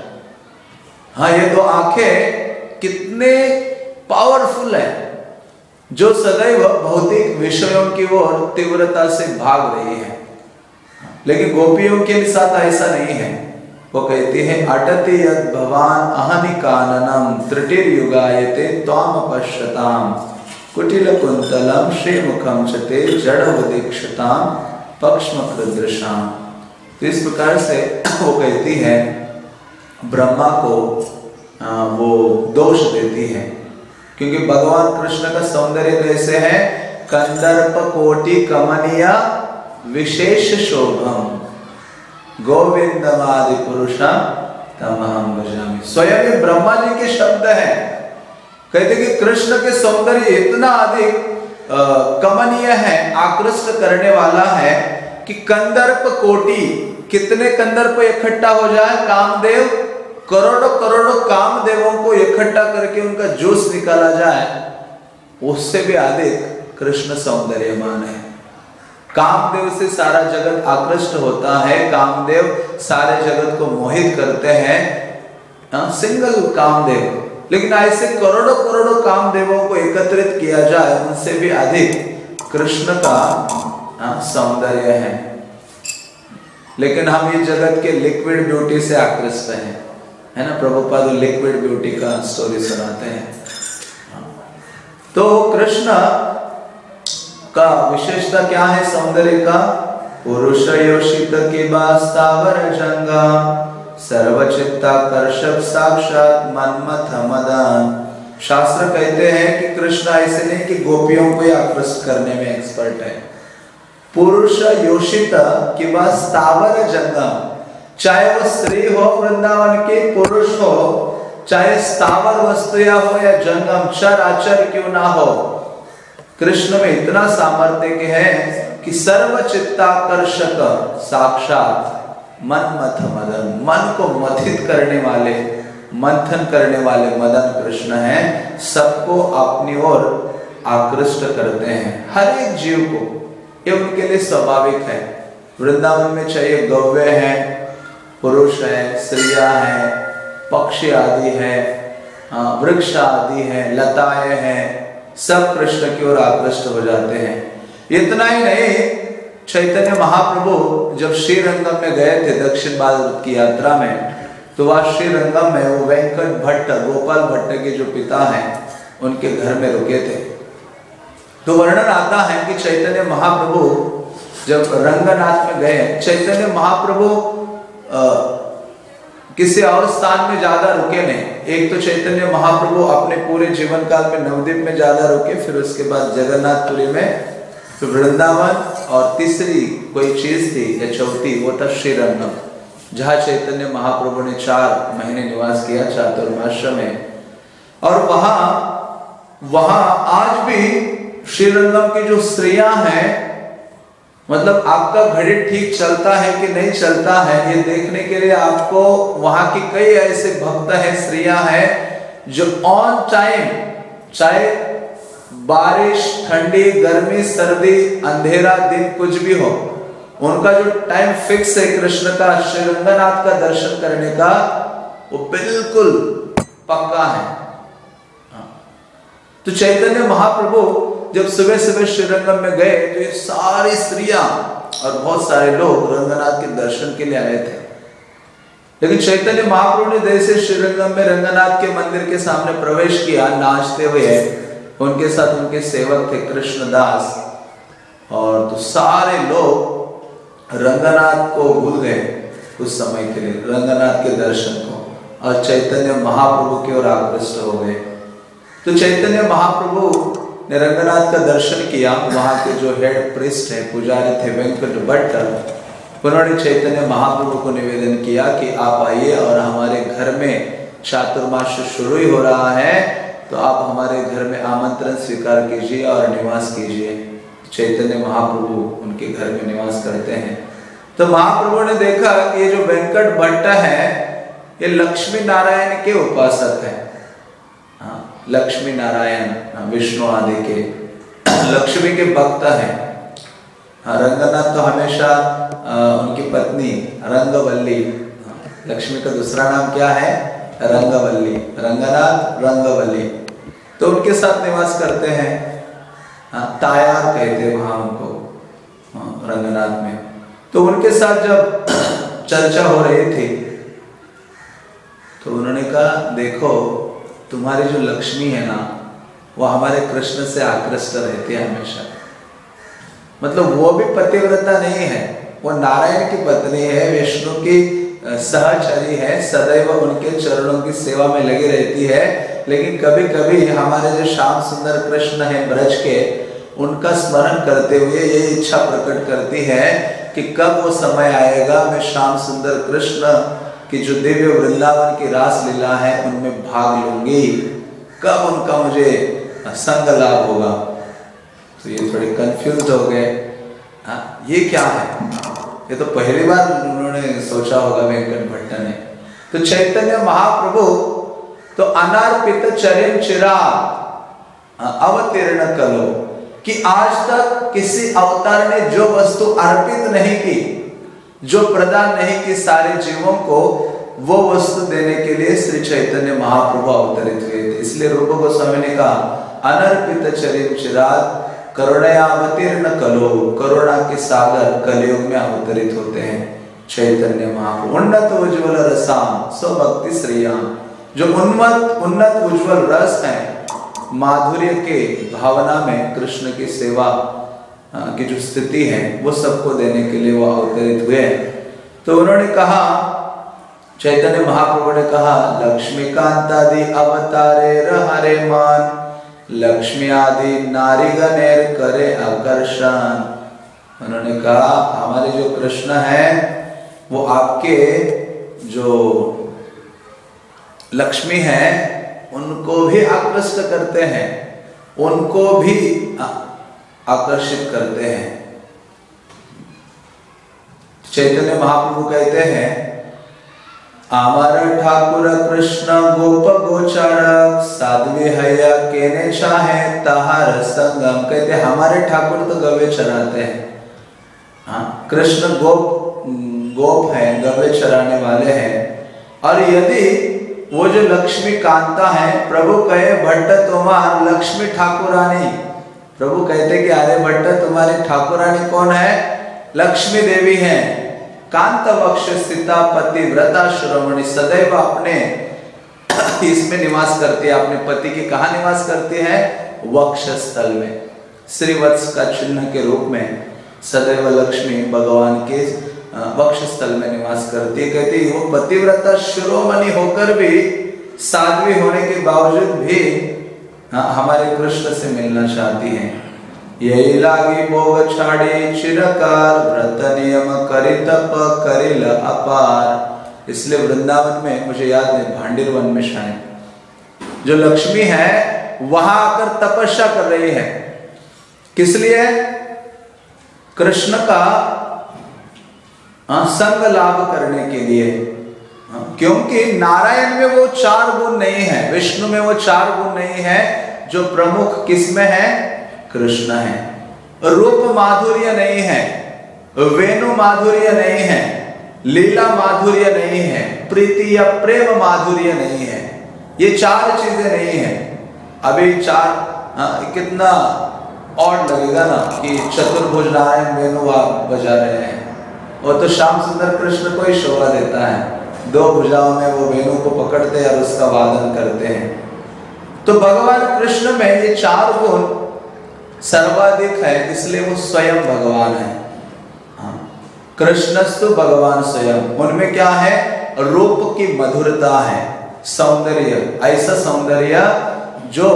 हाँ ये दो आँखें कितने पावरफुल है। जो सदैव भौतिक विषयों की ओर तीव्रता से भाग रही है। लेकिन गोपियों के साथ ऐसा नहीं है। वो कहती है, अटति यद भवान अहनि काननम त्रिटिर युगायते त्वाम पश्यताम कुटिल कुंतलम श्री मुखम चते जड़ दीक्षताम पक्ष्म तो इस प्रकार से वो कहती है, ब्रह्मा को वो दोष देती है। क्योंकि भगवान कृष्ण का सौंदर्य कैसे है, कंदर्प कोटि कमनिया विशेष शोभम। गोविंदमादि पुरुषा तमहम भजामी। स्वयं ब्रह्मा जी के शब्द हैं। कहते कि कृष्ण के सौंदर्य इतना अधिक कमनीय है, आकृष्ट करने वाला है, कि कंदर्प कोटि, कितने कंदर्प इकट्ठा हो जाए, कामदेव करोड़ों करोड़ों काम देवों को इकट्ठा करके उनका जूस निकाला जाए उससे भी अधिक कृष्ण सौंदर्यमान है। कामदेव से सारा जगत आकृष्ट होता है। कामदेव सारे जगत को मोहित करते हैं। सिंगल हाँ, कामदेव। लेकिन ऐसे करोड़ों करोड़ों कामदेवों को एकत्रित किया जाए उनसे भी अधिक कृष्ण का सौंदर्य है। लेकिन हम ये जगत के लिक्विड ब्यूटी से आकृष्ट हैं। है ना, प्रभुपाद लिक्विड ब्यूटी का स्टोरी सुनाते हैं। तो कृष्ण का विशेषता क्या है? सौंदर्य का। पुरुष योषित के बास्तावर जंगा। सर्वचित्ताकर्षक साक्षात मनमथ मदान। शास्त्र कहते हैं कि कृष्ण ऐसे नहीं कि गोपियों को आकृष्ट करने में एक्सपर्ट है। पुरुष योषित के बाद स्थावर जंगम चाहे वो स्त्री हो, वृंदावन के पुरुष हो, चाहे स्थावर वस्तुया हो या जंगम चर आचर क्यों ना हो, कृष्ण में इतना सामर्थ्य है कि सर्व चित्ताकर्षक, साक्षात मन मथ मदन, मन को मथित करने वाले, मंथन करने वाले मदन कृष्ण हैं, सबको अपनी ओर आकृष्ट करते हैं। हर एक जीव को ये उनके लिए स्वाभाविक है। वृंदावन में चाहे गव्य है पुरुष है, स्त्रिया है, पक्षी आदि है वृक्ष आदि है, लताएँ हैं, सब कृष्ण की ओर आकृष्ट हो जाते हैं। इतना ही नहीं, चैतन्य महाप्रभु जब श्रीरंगम में गए थे दक्षिण भारत की यात्रा में तो वह श्रीरंगम में वो वेंकट भट्ट, गोपाल भट्ट के जो पिता हैं, उनके घर में रुके थे। तो वर्णन आता है कि चैतन्य महाप्रभु जब रंगनाथ में गए, चैतन्य महाप्रभु किसी और स्थान में ज़्यादा रुके नहीं। एक तो चैतन्य महाप्रभु अपने पूरे जीवन काल में नवदीप में ज़्यादा रुके, फिर उसके बाद जगन्नाथपुरी में, फिर वृंदावन, और तीसरी कोई चीज़ थी, या चौथी, वो था श्रीरंगम, जहाँ चैतन्य महाप्रभु ने चार महीने निवास किया चातुर्माश में और वहाँ वहाँ आज भी श्रीरंगम की जो स्त्रियाँ हैं मतलब आपका घड़ी ठीक चलता है कि नहीं चलता है, ये देखने के लिए आपको वहाँ की कई ऐसे भक्त है, स्त्रियाँ हैं, जो ऑन टाइम चाहे बारिश, ठंडी, गर्मी, सर्दी, अंधेरा दिन कुछ भी हो, उनका जो टाइम फिक्स है कृष्ण का, श्री रंगनाथ का दर्शन करने का, वो बिल्कुल पक्का है हाँ। तो चैतन्य महाप्रभु जब सुबह सुबह श्रीरंगम में गए तो ये सारी स्त्रियाँ और बहुत सारे लोग रंगनाथ के दर्शन के लिए आए थे। लेकिन चैतन्य महाप्रभु ने जैसे श्रीरंगम में रंगनाथ के मंदिर के सामने प्रवेश किया, नाचते हुए। उनके साथ उनके सेवक थे कृष्णदास। और तो सारे लोग रंगनाथ को भूल गए उस समय के लिए, रंगनाथ के दर्शन को। और चैतन्य महाप्रभु की ओर आकृष्ट हो गए। तो चैतन्य महाप्रभु ने रंगनाथ का दर्शन किया वहाँ के जो हेड प्रिस्ट है पुजारी थे वेंकट भट्ट उन्होंने चैतन्य महाप्रभु को निवेदन किया कि आप आइए और हमारे घर में चातुर्माश शुरू ही हो रहा है तो आप हमारे घर में आमंत्रण स्वीकार कीजिए और निवास कीजिए। चैतन्य महाप्रभु उनके घर में निवास करते हैं। तो महाप्रभु ने देखा कि ये जो वेंकट भट्ट है ये लक्ष्मी नारायण के उपासक है हाँ, लक्ष्मी नारायण हाँ, विष्णु आदि के। लक्ष्मी के भक्त हैं। हाँ, रंगनाथ तो हमेशा उनकी पत्नी रंगवल्ली। हाँ, लक्ष्मी का दूसरा नाम क्या है? रंगवल्ली। रंगनाथ रंगवल्ली। तो उनके साथ निवास करते हैं। तायार कहते हैं वहाँ उनको रंगनाथ में। तो उनके साथ जब चर्चा हो रही थी तो उन्होंने कहा देखो तुम्हारी जो लक्ष्मी है ना, वो हमारे कृष्ण से आकृष्ट रहती है हमेशा। मतलब वो भी पतिव्रता नहीं है, वो नारायण की पत्नी है, विष्णु की सहचरी है, सदैव उनके चरणों की सेवा में लगी रहती है। लेकिन कभी कभी हमारे जो श्याम सुंदर कृष्ण है ब्रज के, उनका स्मरण करते हुए ये इच्छा प्रकट करती है कि कब वो समय आएगा, मैं श्याम सुंदर कृष्ण की जो दिव्य वृंदावन की रास लीला है, उनमें भाग लूँगी। कब उनका मुझे संग लाभ होगा? तो ये थोड़े कंफ्यूज हो गए। हाँ ये क्या है? ये तो पहली बार उन्होंने सोचा होगा वेंकट भट्ट ने। तो चैतन्य महाप्रभु तो अनार्पित चरिम चिरा अवतीर्ण करो कि आज तक किसी अवतार ने जो वस्तु अर्पित नहीं की जो प्रदान नहीं की सारे जीवों को, वो वस्तु देने के लिए श्री चैतन्य महाप्रभु अवतरित हुए थे। इसलिए रूप गोस्वामी ने कहा, अनर्पित चरिम चिराग कलो करुणा के सागर कलयुग में अवतरित होते हैं। चैतन्य महाप्रभु, उन्नत उज्ज्वल रसाम, स्वभक्ति श्रेयाम। जो उन्नत उन्नत उज्ज्वल रस है, माधुर्य के भावना में कृष्ण की सेवा की जो स्थिति है, वो सबको देने के लिए वो अवतरित हुए तो उन्होंने कहा, चैतन्य महाप्रभु ने कहा लक्ष्मीकांत आदि अवतारे हरे मान, लक्ष्मी आदि नारीगणेर करे आकर्षण। उन्होंने कहा, हमारे जो कृष्ण है, वो आपके जो लक्ष्मी है, उनको भी आकृष्ट करते हैं, उनको भी आकर्षित करते हैं। चैतन्य महाप्रभु कहते हैं, अमर ठाकुर कृष्ण गोप गोचारक, साध्वी हैया चाहे तहार संगम। कहते हमारे ठाकुर तो गवे चराते हैं। हाँ कृष्ण गोप गोप है गवे चराने वाले हैं। और यदि वो जो लक्ष्मी कांता है, प्रभु कहे, भट्ट तुम्हार लक्ष्मी ठाकुरानी। प्रभु कहते कि अरे भट्ट, तुम्हारी ठाकुरानी कौन है? लक्ष्मी देवी है। कांत वक्ष स्थिता पति व्रता श्रमणी सदैव अपने इसमें निवास करती है। अपने पति की कहा निवास करती है? वक्ष स्थल में, श्रीवत्स का चिन्ह के रूप में। सदैव लक्ष्मी भगवान के वक्ष स्थल में निवास करती है। कहती वो पतिव्रता, शिरोमणि होकर भी साध्वी होने के बावजूद भी हमारे कृष्ण से मिलना चाहती हैं। यही लागी भोग छाड़े चिरकार, व्रत नियम करी तप करिल अपार। इसलिए वृंदावन में, मुझे याद है, भांडिर वन में शायद। जो लक्ष्मी है, वहाँ आकर तपस्या कर रही है। किस लिए? कृष्ण का संग लाभ करने के लिए। क्योंकि नारायण में वो चार गुण नहीं है विष्णु में वो चार गुण नहीं है जो प्रमुख किसमें है? कृष्ण है। रूप माधुर्य नहीं है वेणु माधुर्य नहीं है लीला माधुर्य नहीं है प्रीति या प्रेम माधुर्य नहीं है। ये चार चीज़ें नहीं है। अभी चार आ, कितना और लगेगा ना कि चतुर्भुज नारायण वेणु आप बजा रहे हैं। वो तो श्याम सुंदर कृष्ण को ही शोभा देता है। दो भुजाओं में वो वेणु को पकड़ते हैं और उसका वादन करते हैं। तो भगवान कृष्ण में ये चार गुण सर्वाधिक है, इसलिए वो स्वयं भगवान है। हाँ। कृष्णस्तु भगवान स्वयं। उनमें क्या है? रूप की मधुरता है। सौंदर्य। ऐसा सौंदर्य जो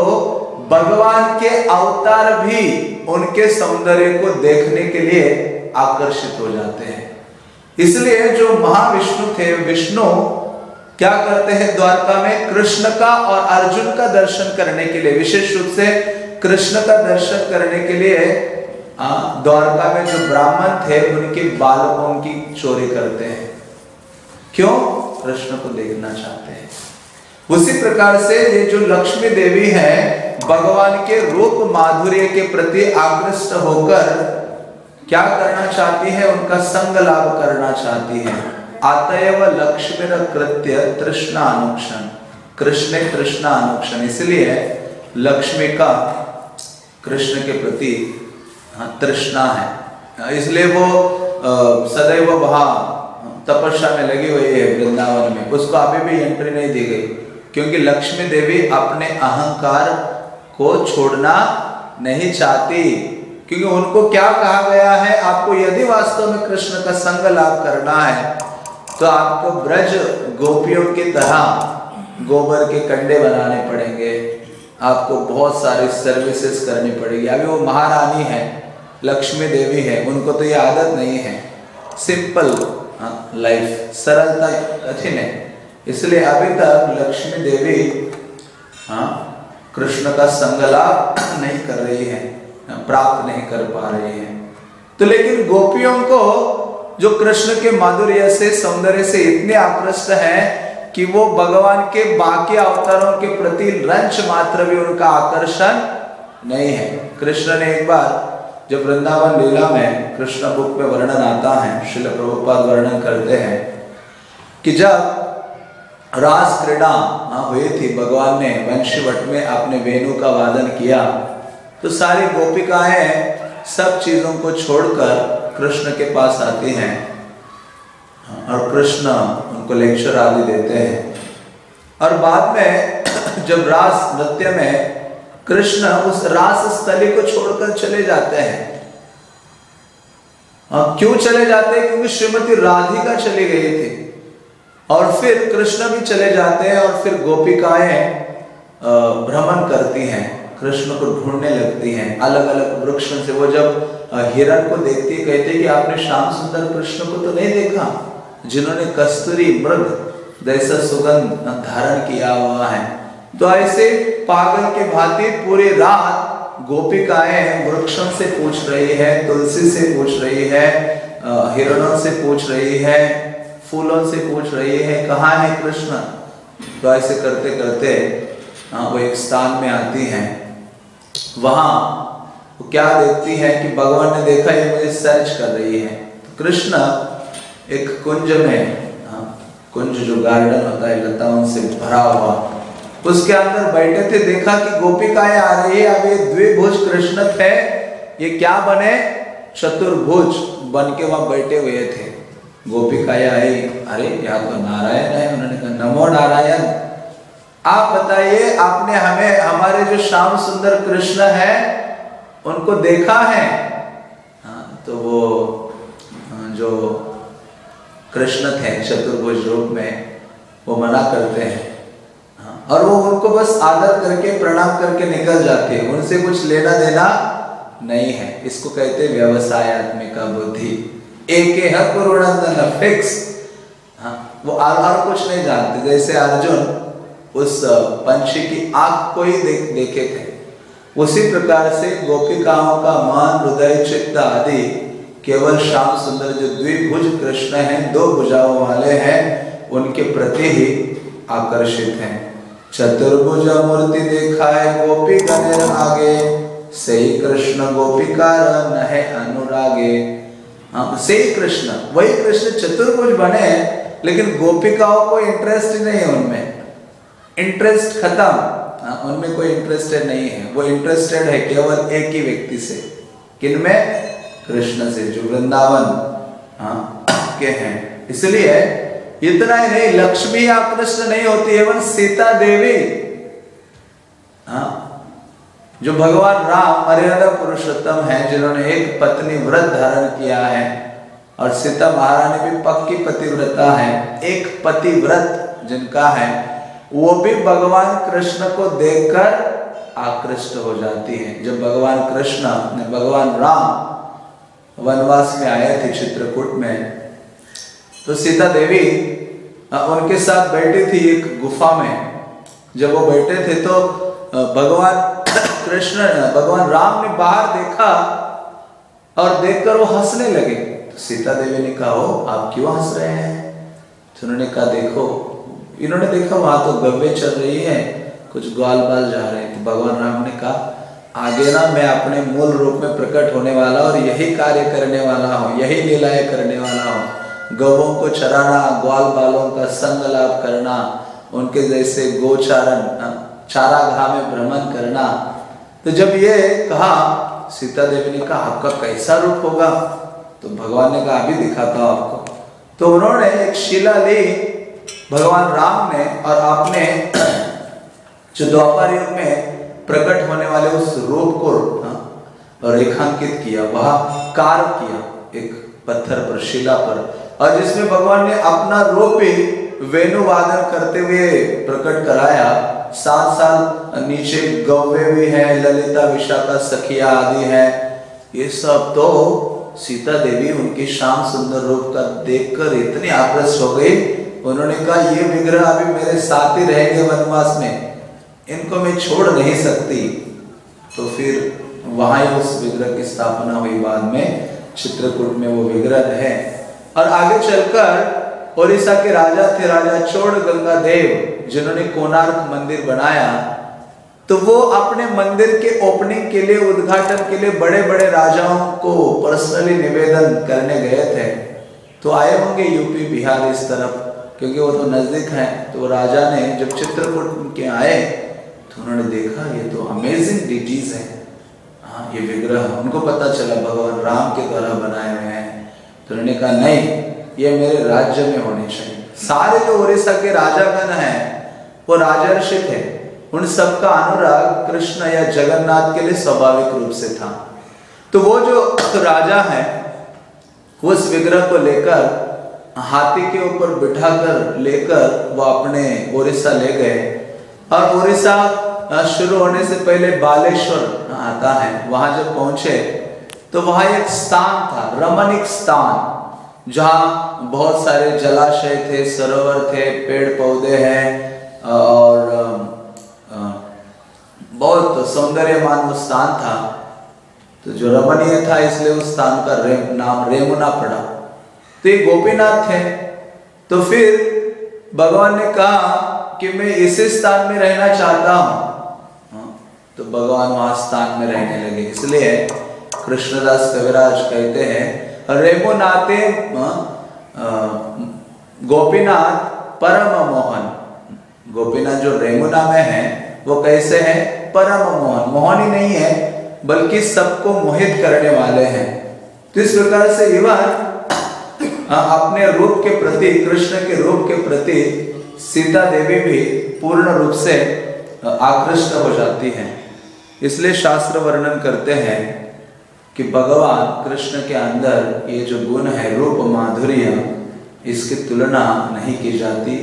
भगवान के अवतार भी उनके सौंदर्य को देखने के लिए आकर्षित हो जाते हैं। इसलिए जो महाविष्णु थे, विष्णु क्या करते हैं द्वारका में? कृष्ण का और अर्जुन का दर्शन करने के लिए। विशेष रूप से कृष्ण का दर्शन करने के लिए द्वारका में जो ब्राह्मण थे, उनके बालकों की चोरी करते हैं। क्यों? कृष्ण को देखना चाहते हैं। उसी प्रकार से ये जो लक्ष्मी देवी है, भगवान के रूप माधुर्य के प्रति आकृष्ट होकर क्या करना चाहती है? उनका संग लाभ करना चाहती है। अतएव लक्ष्मी कृत्य तृष्णा अनुक्षण कृष्ण तृष्णा अनुक्षण इसलिए लक्ष्मी का कृष्ण के प्रति हाँ, तृष्णा है। इसलिए वो सदैव वहा तपस्या में लगी हुई है वृंदावन में। उसको अभी भी एंट्री नहीं दी गई। क्योंकि लक्ष्मी देवी अपने अहंकार को छोड़ना नहीं चाहती। क्योंकि उनको क्या कहा गया है? आपको यदि वास्तव में कृष्ण का संग लाभ करना है तो आपको ब्रज गोपियों की तरह गोबर के कंडे बनाने पड़ेंगे। आपको बहुत सारी सर्विसेज़ करनी पड़ेगी। अभी वो महारानी है लक्ष्मी देवी है उनको तो ये आदत नहीं है। सिंपल लाइफ हाँ, सरलता कठिन है। इसलिए अभी तक लक्ष्मी देवी हाँ कृष्ण का संगलाप नहीं कर रही है। प्राप्त नहीं कर पा रहे हैं। तो लेकिन गोपियों को जो कृष्ण के माधुर्य से, सौंदर्य से इतने आकृष्ट है कि वो भगवान के बाकी अवतारों के प्रति रंच मात्र भी उनका आकर्षण नहीं है। कृष्ण ने एक बार जब वृंदावन लीला में कृष्ण बुक में वर्णन आता है, शिल प्रभुपाद वर्णन करते हैं कि जब रास क्रीड़ा हुई थी, भगवान ने वंशीवट में अपने वेणु का वादन किया तो सारी गोपिकाएँ सब चीज़ों को छोड़कर कृष्ण के पास आती हैं। और कृष्ण उनको लेक्चर आदि देते हैं। और बाद में जब रास नृत्य में कृष्ण उस रास स्थली को छोड़कर चले जाते हैं। और क्यों चले जाते हैं? क्योंकि श्रीमती राधिका चली गई थी। और फिर कृष्ण भी चले जाते हैं और फिर गोपिकाएँ भ्रमण करती हैं। कृष्ण को ढूँढने लगती हैं। अलग अलग वृक्षों से। वो जब हिरण को देखती कहते कि आपने श्याम सुंदर कृष्ण को तो नहीं देखा, जिन्होंने कस्तूरी मृग जैसा सुगंध धारण किया हुआ है। तो ऐसे पागल के भांति पूरी रात गोपिकाएँ वृक्षों से पूछ रही है, तुलसी से पूछ रही है हिरणों से पूछ रही है, फूलों से पूछ रही है, कहाँ है कृष्ण? तो ऐसे करते करते वो एक स्थान में आती हैं। वहाँ वो क्या देखती है कि भगवान ने देखा ये मुझे सर्च कर रही है। तो कृष्ण एक कुंज में हाँ, कुंज जो गार्डन होता है लताओं से भरा हुआ उसके अंदर बैठे थे देखा कि गोपिकाएँ आ रही है अब ये द्विभुज कृष्ण थे ये क्या बने? चतुर्भुज बन के वहाँ बैठे हुए थे। गोपिकाएँ आई अरे यहाँ तो नारायण है उन्होंने कहा नमो नारायण। आप बताइए आपने हमें हमारे जो श्याम सुंदर कृष्ण है उनको देखा है? हाँ, तो वो हाँ, जो कृष्ण थे चतुर्भुज रूप में वो मना करते हैं। हाँ, और वो उनको बस आदर करके प्रणाम करके निकल जाते हैं। उनसे कुछ लेना देना नहीं है। इसको कहते व्यवसाय आदमी का बुद्धि। एक है फिक्स। हाँ वो और कुछ नहीं जानते। जैसे अर्जुन उस पंछी की आँख को ही देख, देखे थे उसी प्रकार से गोपिकाओं का मान, हृदय, चित्त आदि केवल श्याम सुंदर जो द्विभुज कृष्ण हैं, दो भुजाओं वाले हैं, उनके प्रति ही आकर्षित हैं। चतुर्भुज मूर्ति देखा है गोपी आगे सही कृष्ण गोपिका है अनुरागे। हाँ सही कृष्ण, वही कृष्ण चतुर्भुज बने, लेकिन गोपिकाओं को इंटरेस्ट नहीं है उनमें। इंटरेस्ट खत्म। हाँ, उनमें कोई इंटरेस्टेड नहीं है। वो इंटरेस्टेड है केवल एक ही व्यक्ति से। किनमें कृष्ण से जो वृंदावन हाँ, के हैं। इसलिए इतना ही नहीं लक्ष्मी आकृष्ट नहीं होती एवं सीता देवी हाँ जो भगवान राम मर्यादा पुरुषोत्तम है जिन्होंने एक पत्नी व्रत धारण किया है और सीता महारानी भी पक्की पतिव्रता है। एक पति व्रत जिनका है वो भी भगवान कृष्ण को देखकर आकृष्ट हो जाती है। जब भगवान कृष्ण ने भगवान राम वनवास में आए थे चित्रकूट में तो सीता देवी उनके साथ बैठी थी एक गुफा में। जब वो बैठे थे तो भगवान कृष्ण भगवान राम ने बाहर देखा और देखकर वो हंसने लगे। तो सीता देवी ने कहा हो आप क्यों हंस रहे हैं? तो उन्होंने कहा, देखो इन्होंने देखा वहाँ तो गव्वे चल रही है, कुछ ग्वाल बाल जा रहे हैं। तो भगवान राम ने कहा, आगे ना मैं अपने मूल रूप में प्रकट होने वाला और यही कार्य करने वाला हूँ, यही लीलाएँ करने वाला हूँ। गवों को चराना, ग्वाल बालों का संग लाभ करना, उनके जैसे गोचारण चारागाह में भ्रमण करना। तो जब ये कहा, सीता देवी ने कहा, आपका कैसा रूप होगा? तो भगवान ने कहा, अभी दिखाता हूँ आपको। तो उन्होंने एक शिला ली भगवान राम ने और आपने जो द्वापर युग में प्रकट होने वाले उस रूप को हाँ, रेखांकित किया वह कार्य किया एक पत्थर पर शिला पर। और जिसमें भगवान ने अपना रूप ही वेणु वादन करते हुए प्रकट कराया सात साल नीचे गौवे भी है ललिता विशाखा सखिया आदि है ये सब तो सीता देवी उनके शाम सुंदर रूप का देखकर इतनी आकृष्ट हो गई उन्होंने कहा, ये विग्रह अभी मेरे साथ ही रहेंगे वनवास में। इनको मैं छोड़ नहीं सकती। तो फिर वहाँ ही उस विग्रह की स्थापना हुई। बाद में चित्रकूट में वो विग्रह है और आगे चलकर ओडिशा के राजा थे, राजा चोड़ गंगा देव जिन्होंने कोणार्क मंदिर बनाया। तो वो अपने मंदिर के ओपनिंग के लिए, उद्घाटन के लिए बड़े बड़े राजाओं को पर्सनली निवेदन करने गए थे। तो आए होंगे यूपी, बिहार इस तरफ़। क्योंकि वो तो नज़दीक है तो राजा ने जब चित्रकूट के आए तो उन्होंने देखा, ये तो अमेजिंग डिटीज है। हाँ ये विग्रह, उनको पता चला, भगवान राम के द्वारा बनाए हुए हैं। तो उन्होंने कहा, नहीं, ये मेरे राज्य में होने चाहिए। सारे जो उड़ीसा के राजागण हैं, वो राजर्षि थे उन सबका अनुराग कृष्ण या जगन्नाथ के लिए स्वाभाविक रूप से था। तो वो जो राजा है उस विग्रह को लेकर हाथी के ऊपर बिठाकर लेकर वो अपने ओडिशा ले गए। और ओडिशा शुरू होने से पहले बालेश्वर आता है वहाँ जब पहुँचे तो वहाँ एक स्थान था रमणिक स्थान जहाँ बहुत सारे जलाशय थे सरोवर थे पेड़ पौधे हैं और बहुत सौंदर्यमान वो स्थान था। तो जो रमणीय था इसलिए उस स्थान का रे, नाम रेमुना पड़ा। तो ये गोपीनाथ थे तो फिर भगवान ने कहा कि मैं इसी स्थान में रहना चाहता हूँ। हाँ, तो भगवान वहाँ स्थान में रहने लगे। इसलिए कृष्णदास कविराज कहते हैं रेमोनाते गोपीनाथ परम मोहन गोपीनाथ जो रेमुना में है वो कैसे है? परम मोहन मोहन ही नहीं है बल्कि सबको मोहित करने वाले हैं। तो इस प्रकार से युवा अपने रूप के प्रति, कृष्ण के रूप के प्रति सीता देवी भी पूर्ण रूप से आकृष्ट हो जाती हैं। इसलिए शास्त्र वर्णन करते हैं कि भगवान कृष्ण के अंदर ये जो गुण है, रूप माधुर्य, इसकी तुलना नहीं की जाती,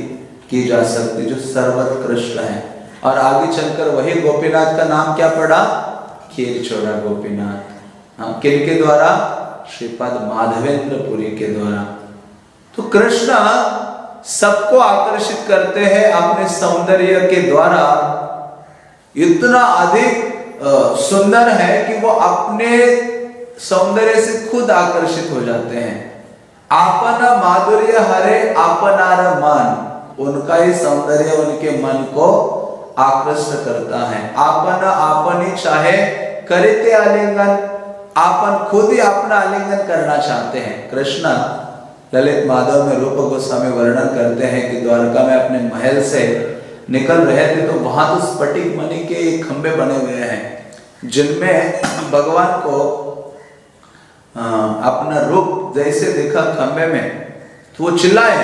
की जा सकती, जो सर्वोत्कृष्ट है। और आगे चलकर वही गोपीनाथ का नाम क्या पड़ा? खीर छोड़ा गोपीनाथ। हाँ किन के द्वारा? श्रीपद माधवेंद्र पुरी के द्वारा। तो कृष्ण सबको आकर्षित करते हैं अपने सौंदर्य के द्वारा। इतना अधिक सुंदर है कि वो अपने सौंदर्य से खुद आकर्षित हो जाते हैं। आपन माधुर्य हरे आपनार मन। उनका ही सौंदर्य उनके मन को आकृष्ट करता है। आपन आपन ही चाहे करते आलिंगन, आपन खुद ही अपना आलिंगन करना चाहते हैं। कृष्ण ललित माधव में रूप गोस्वामी वर्णन करते हैं कि द्वारका में अपने महल से निकल रहे थे तो वहाँ तो स्फटिक मणि के खंबे बने हुए हैं, जिनमें भगवान को अपना रूप जैसे देखा खंबे में तो वो चिल्लाए,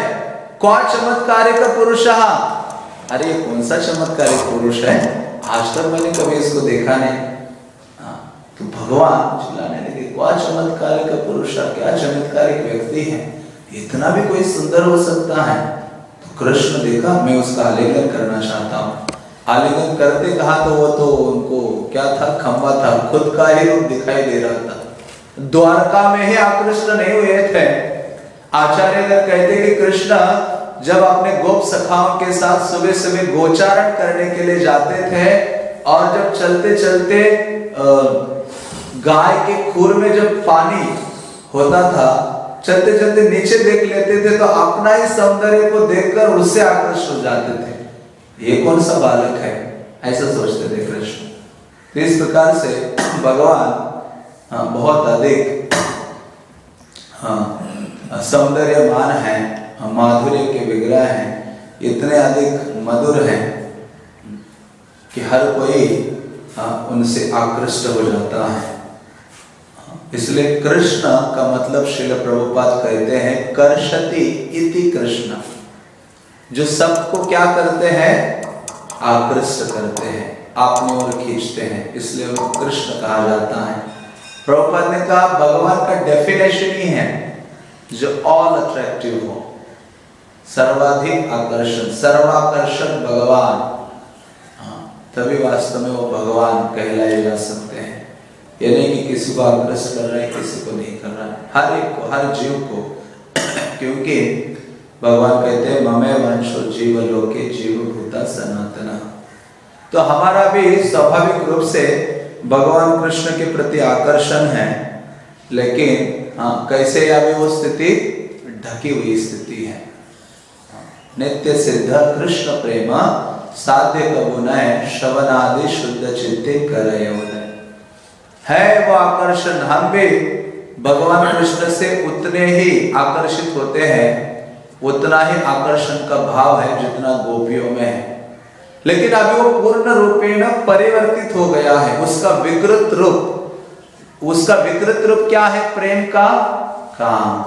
कौन चमत्कार का पुरुष अरे, ये कौन सा चमत्कारिक पुरुष है? आज तक मैंने कभी इसको देखा नहीं। तो भगवान चिल्लाने लगे, कौन चमत्कारिक पुरुष क्या चमत्कारिक व्यक्ति है? इतना भी कोई सुंदर हो सकता है? तो कृष्ण देखा, मैं उसका आलिंगन करना चाहता हूँ। आलिंगन करते कहा तो वो तो उनको, क्या था? खम्बा था, खुद का ही रूप दिखाई दे रहा था। द्वारका में ही आकृष्ट नहीं हुए थे। आचार्य अगर कहते कि कृष्ण, जब अपने गोप सखाओं के साथ सुबह सुबह गोचारण करने के लिए जाते थे, और जब चलते चलते गाय के खुर में जब पानी होता था चलते चलते नीचे देख लेते थे तो अपना ही सौंदर्य को देखकर उससे आकर्षित हो जाते थे। ये कौन सा बालक है? ऐसा सोचते थे कृष्ण। तो इस प्रकार से भगवान हाँ, बहुत अधिक हाँ, सौंदर्यमान है हाँ, माधुर्य के विग्रह हैं इतने अधिक मधुर हैं कि हर कोई उनसे आकृष्ट हो जाता है। इसलिए कृष्ण का मतलब शिल प्रभुपाद कहते हैं कर्षति इति कृष्ण। जो सबको क्या करते हैं? आकृष्ट करते हैं अपनी ओर खींचते हैं इसलिए उनको कृष्ण कहा जाता है। प्रभुपाद ने कहा भगवान का डेफिनेशन ही है जो ऑल अट्रैक्टिव हो। सर्वाधिक आकर्षण सर्वाकर्षण भगवान। हाँ, तभी वास्तव में वो भगवान कहलाए जा सकते हैं। ये नहीं कि किसी को आग्रस्त कर रहा है, किसी को नहीं कर रहा है। हर एक को, हर जीव को। क्योंकि भगवान कहते हैं, ममे वंशो जीव लोके जीव भूता सनातना। तो हमारा भी स्वाभाविक रूप से भगवान कृष्ण के प्रति आकर्षण है, लेकिन हाँ कैसे अभी वो स्थिति? ढकी हुई स्थिति है। नित्य सिद्ध कृष्ण प्रेम साध्य कबू न श्रवण आदि शुद्ध चित्ते कर है वो आकर्षण। हम भी भगवान कृष्ण से उतने ही आकर्षित होते हैं, उतना ही आकर्षण का भाव है जितना गोपियों में है। लेकिन अभी वो पूर्ण रूपेण परिवर्तित हो गया है, उसका विकृत रूप। उसका विकृत रूप क्या है? प्रेम का काम।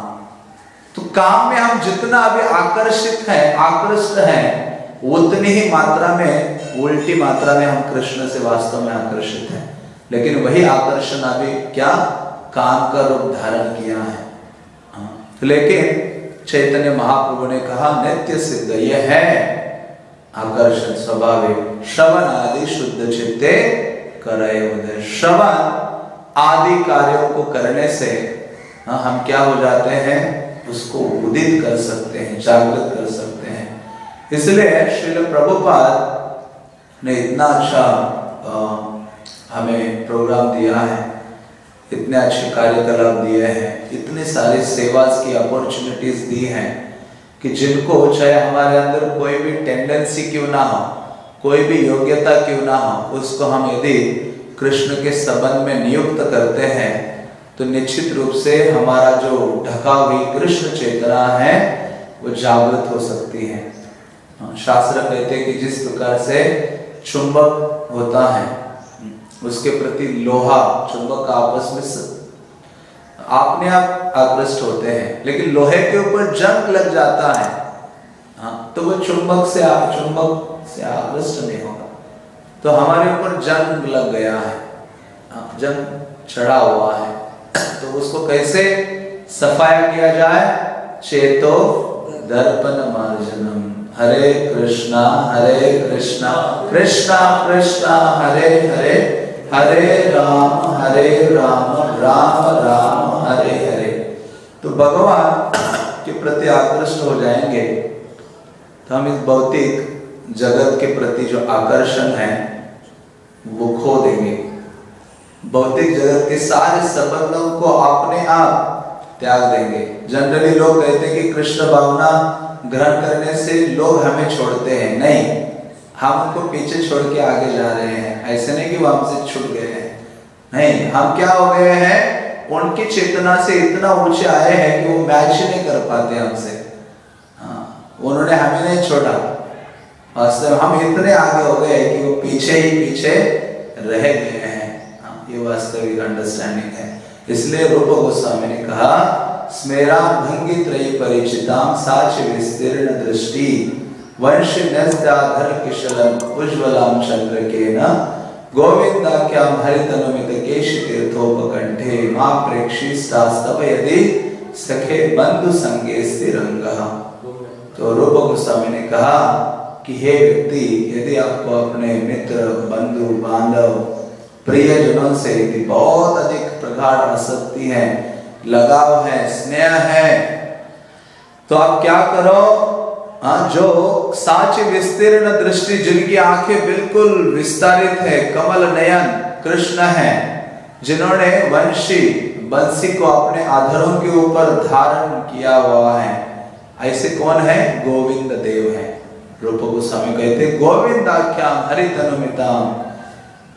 तो काम में हम जितना अभी आकर्षित है, आकृष्ट है, उतनी ही मात्रा में, उल्टी मात्रा में हम कृष्ण से वास्तव में आकर्षित हैं। लेकिन वही आकर्षण अभी क्या काम का रूप धारण किया है? हाँ। लेकिन चैतन्य महाप्रभु ने कहा नित्य सिद्ध यह है। आकर्षण स्वाभाविक श्रवण आदि शुद्ध चित्ते करे श्रवण आदि कार्यों को करने से हाँ, हम क्या हो जाते हैं? उसको उदित कर सकते हैं जागृत कर सकते हैं। इसलिए श्रील प्रभुपाद ने इतना अच्छा हमें प्रोग्राम दिया है, इतने अच्छे कार्यकलाप दिए हैं, इतने सारे सेवा की अपॉर्चुनिटीज़ दी हैं कि जिनको चाहे हमारे अंदर कोई भी टेंडेंसी क्यों ना हो, कोई भी योग्यता क्यों ना हो, उसको हम यदि कृष्ण के संबंध में नियुक्त करते हैं तो निश्चित रूप से हमारा जो ढका हुई कृष्ण चेतना है, वो जागृत हो सकती है। शास्त्र कहते हैं कि जिस प्रकार से चुंबक होता है उसके प्रति लोहा चुंबक आपस में आपने आप आकृष्ट होते हैं लेकिन लोहे के ऊपर जंग लग जाता है। हाँ तो वो चुंबक से आप चुंबक से आकृष्ट नहीं होगा। तो हमारे ऊपर जंग लग गया है। हाँ, जंग चढ़ा हुआ है। तो उसको कैसे सफाया किया जाए? चेतो दर्पण मार्जनम। हरे कृष्णा हरे कृष्णा कृष्णा कृष्णा हरे हरे। हरे राम हरे राम राम राम, हरे हरे। तो भगवान के प्रति आकृष्ट हो जाएँगे। तो हम इस भौतिक जगत के प्रति जो आकर्षण है, वो खो देंगे। भौतिक जगत के सारे संबंधों को अपने आप त्याग देंगे। जनरली लोग कहते हैं कि कृष्ण भावना ग्रहण करने से लोग हमें छोड़ते हैं। नहीं हम उनको पीछे छोड़ के आगे जा रहे हैं। ऐसे नहीं कि वो हमसे छुट गए हैं। नहीं हम क्या हो गए हैं? उनकी चेतना से इतना ऊँचे आए हैं कि वो मैच ही नहीं कर पाते हमसे। हाँ उन्होंने हमें नहीं छोड़ा। वास्तव हम इतने आगे हो गए कि वो पीछे ही पीछे रह गए हैं। हाँ, ये वास्तविक अंडरस्टैंडिंग है। इसलिए रूप गोस्वामी ने कहा स्मेरा भंगी त्रयी परिचिताम साच विस्तीर्ण दृष्टि वंश नस्दाधर किशलम उज्ज्वलाम चंद्र के न गोविंदाख्याम हरितनुमित केश तीर्थोपकंठे माँ प्रेक्षी स्तव यदि सखे बंधु संगे स्थिरंग तो रूप गोस्वामी ने कहा कि हे व्यक्ति, यदि आपको अपने मित्र, बंधु, बांधव, प्रियजनों से यदि बहुत अधिक प्रगाढ़ आसक्ति है, लगाव है, स्नेह है तो आप क्या करो? जो साच विस्तीर्ण दृष्टि, जिनकी आँखें बिल्कुल विस्तारित है, कमल नयन, कृष्ण है, जिन्होंने वंशी, बंसी को अपने आधरों के ऊपर धारण किया हुआ है। ऐसे कौन है? गोविंद देव है। रूप गोस्वामी कहते गोविंद आख्या हरित अनुमिताम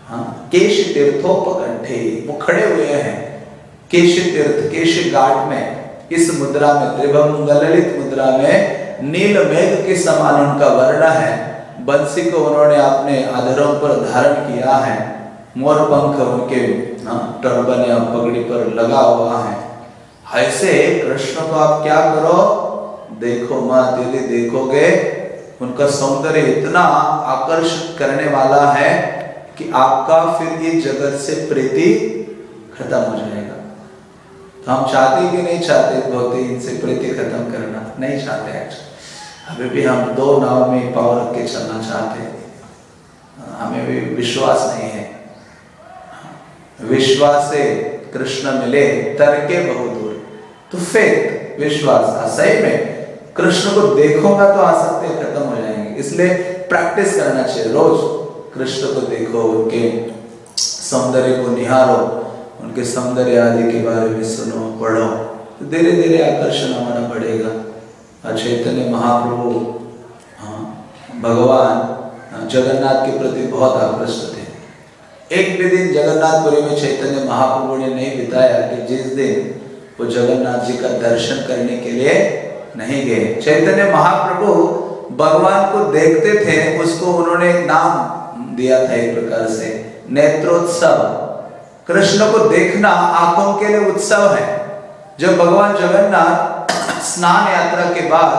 हाँ केश तीर्थोपकंठे वो खड़े हुए हैं। केश तीर्थ केश घाट में, इस मुद्रा में, त्रिभंग, ललित मुद्रा में नील मेघ के समान उनका वर्ण है। बंसी को उन्होंने अपने अधरों पर धारण किया है। मोर पंख उनके हाँ, टर्बन या पगड़ी पर लगा हुआ है। ऐसे कृष्ण को आप क्या करो? देखो मत दीदी देखोगे उनका सौंदर्य इतना आकर्षित करने वाला है कि आपका फिर ये जगत से प्रीति खत्म हो जाएगा। हम चाहते कि नहीं चाहते बहुत इनसे प्रीति खत्म करना नहीं चाहते अभी भी हम दो नाव में पावर रख के चलना चाहते हैं। हमें भी विश्वास नहीं है। विश्वास से कृष्ण मिले तरके बहुत दूर। तो फेथ विश्वास सही में कृष्ण को देखोगा तो आसक्ति खत्म हो जाएँगे। इसलिए प्रैक्टिस करना चाहिए। रोज कृष्ण को देखो, उनके सौंदर्य को निहारो। उनके सौंदर्य आदि के बारे में सुनो पढ़ो। तो धीरे धीरे आकर्षण हमारा बढ़ेगा। चैतन्य महाप्रभु हाँ भगवान हाँ, जगन्नाथ के प्रति बहुत आकृष्ट थे। एक भी दिन जगन्नाथपुरी में चैतन्य महाप्रभु ने नहीं बिताया कि जिस दिन वो जगन्नाथ जी का दर्शन करने के लिए नहीं गए। चैतन्य महाप्रभु भगवान को देखते थे उसको उन्होंने एक नाम दिया था एक प्रकार से नेत्रोत्सव। कृष्ण को देखना आँखों के लिए उत्सव है। जब भगवान जगन्नाथ स्नान यात्रा के बाद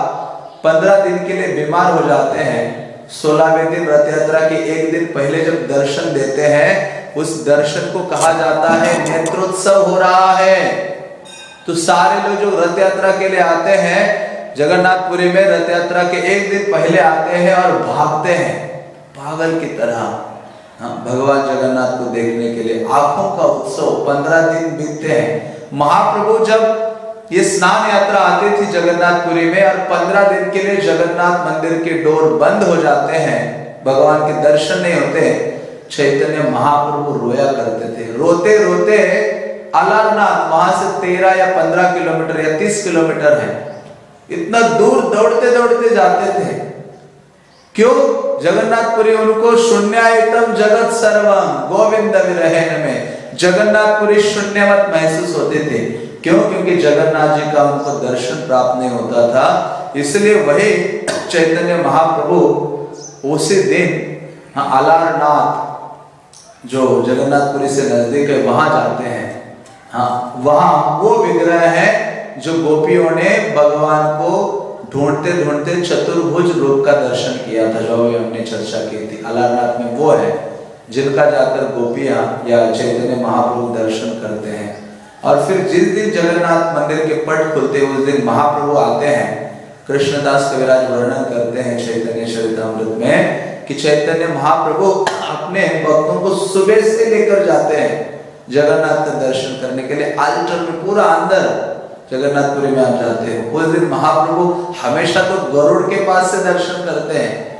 पंद्रह दिन के लिए बीमार हो जाते हैं, सोलहवें दिन रथ यात्रा के एक दिन पहले जब दर्शन देते हैं, उस दर्शन को कहा जाता है, नेत्रोत्सव हो रहा है। तो सारे लोग जो रथ यात्रा के लिए आते हैं, जगन्नाथपुरी में रथ यात्रा के एक दिन पहले आते हैं और भागते हैं, पागल की तरह। हाँ भगवान जगन्नाथ को देखने के लिए। आँखों का उत्सव पंद्रह दिन बीतते हैं। महाप्रभु जब ये स्नान यात्रा आती थी जगन्नाथपुरी में और पंद्रह दिन के लिए जगन्नाथ मंदिर के डोर बंद हो जाते हैं, भगवान के दर्शन नहीं होते चैतन्य महाप्रभु रोया करते थे। रोते रोते अलारनाथ, वहाँ से तेरह या पंद्रह किलोमीटर या तीस किलोमीटर है। इतना दूर दौड़ते दौड़ते जाते थे। क्यों? जगन्नाथपुरी उनको शून्यतम जगत सर्वम गोविंद विरहन में जगन्नाथपुरी शून्यवत महसूस होते थे। क्यों? क्योंकि जगन्नाथ जी का उनको दर्शन प्राप्त नहीं होता था। इसलिए वही चैतन्य महाप्रभु उसी दिन हाँ अलारनाथ जो जगन्नाथपुरी से नज़दीक है, वहाँ जाते हैं। हाँ वहाँ वो विग्रह है जो गोपियों ने भगवान को ढूंढते ढूंढते चतुर्भुज रूप का दर्शन किया था, जो हमने चर्चा की थी। अलारनाथ में वो है, जिनका जाकर गोपियाँ या चैतन्य महाप्रभु दर्शन करते हैं। और फिर जिस दिन जगन्नाथ मंदिर के पट खुलते उस दिन महाप्रभु आते हैं। कृष्णदास कविराज वर्णन करते हैं चैतन्य चरितमृत में कि चैतन्य महाप्रभु अपने भक्तों को सुबह से लेकर जाते हैं जगन्नाथ का दर्शन करने के लिए। आल्टर में पूरा अंदर जगन्नाथपुरी में आप जाते हो। उस दिन महाप्रभु हमेशा तो गरुड़ के पास से दर्शन करते हैं।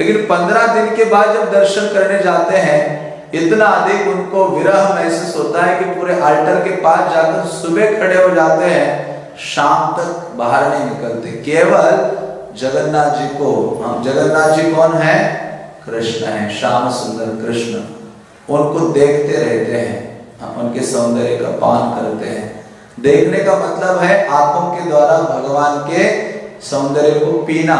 लेकिन पंद्रह दिन के बाद जब दर्शन करने जाते हैं, इतना अधिक उनको विरह महसूस होता है कि पूरे आल्टर के पास जाकर सुबह खड़े हो जाते हैं, शाम तक बाहर नहीं निकलते। केवल जगन्नाथ जी को, हम जगन्नाथ जी कौन है? कृष्ण है, श्याम सुंदर कृष्ण। उनको देखते रहते हैं, हम उनके सौंदर्य का पान करते हैं। देखने का मतलब है आत्म के द्वारा भगवान के सौंदर्य को पीना।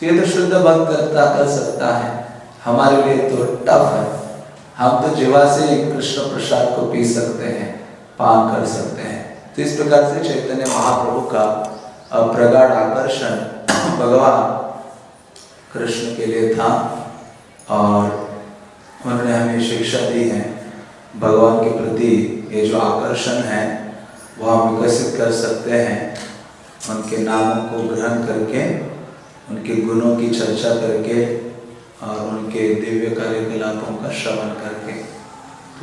तो ये तो शुद्ध भक्त करता, कर सकता है। हमारे लिए तो टफ है। हम तो जीवा से कृष्ण प्रसाद को पी सकते हैं, पान कर सकते हैं। तो इस प्रकार से चैतन्य महाप्रभु का प्रगाढ़ आकर्षण भगवान कृष्ण के लिए था और उन्होंने हमें शिक्षा दी है। भगवान के प्रति ये जो आकर्षण है वो हम विकसित कर सकते हैं। उनके नामों को ग्रहण करके, उनके गुणों की चर्चा करके और उनके दिव्य कार्यकलापों का श्रवण करके।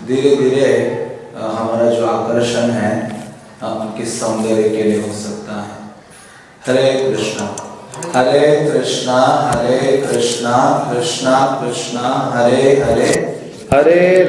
धीरे धीरे हमारा जो आकर्षण है उनके सौंदर्य के लिए हो सकता है। हरे कृष्णा हरे कृष्णा हरे कृष्णा कृष्णा कृष्णा, हरे हरे। हरे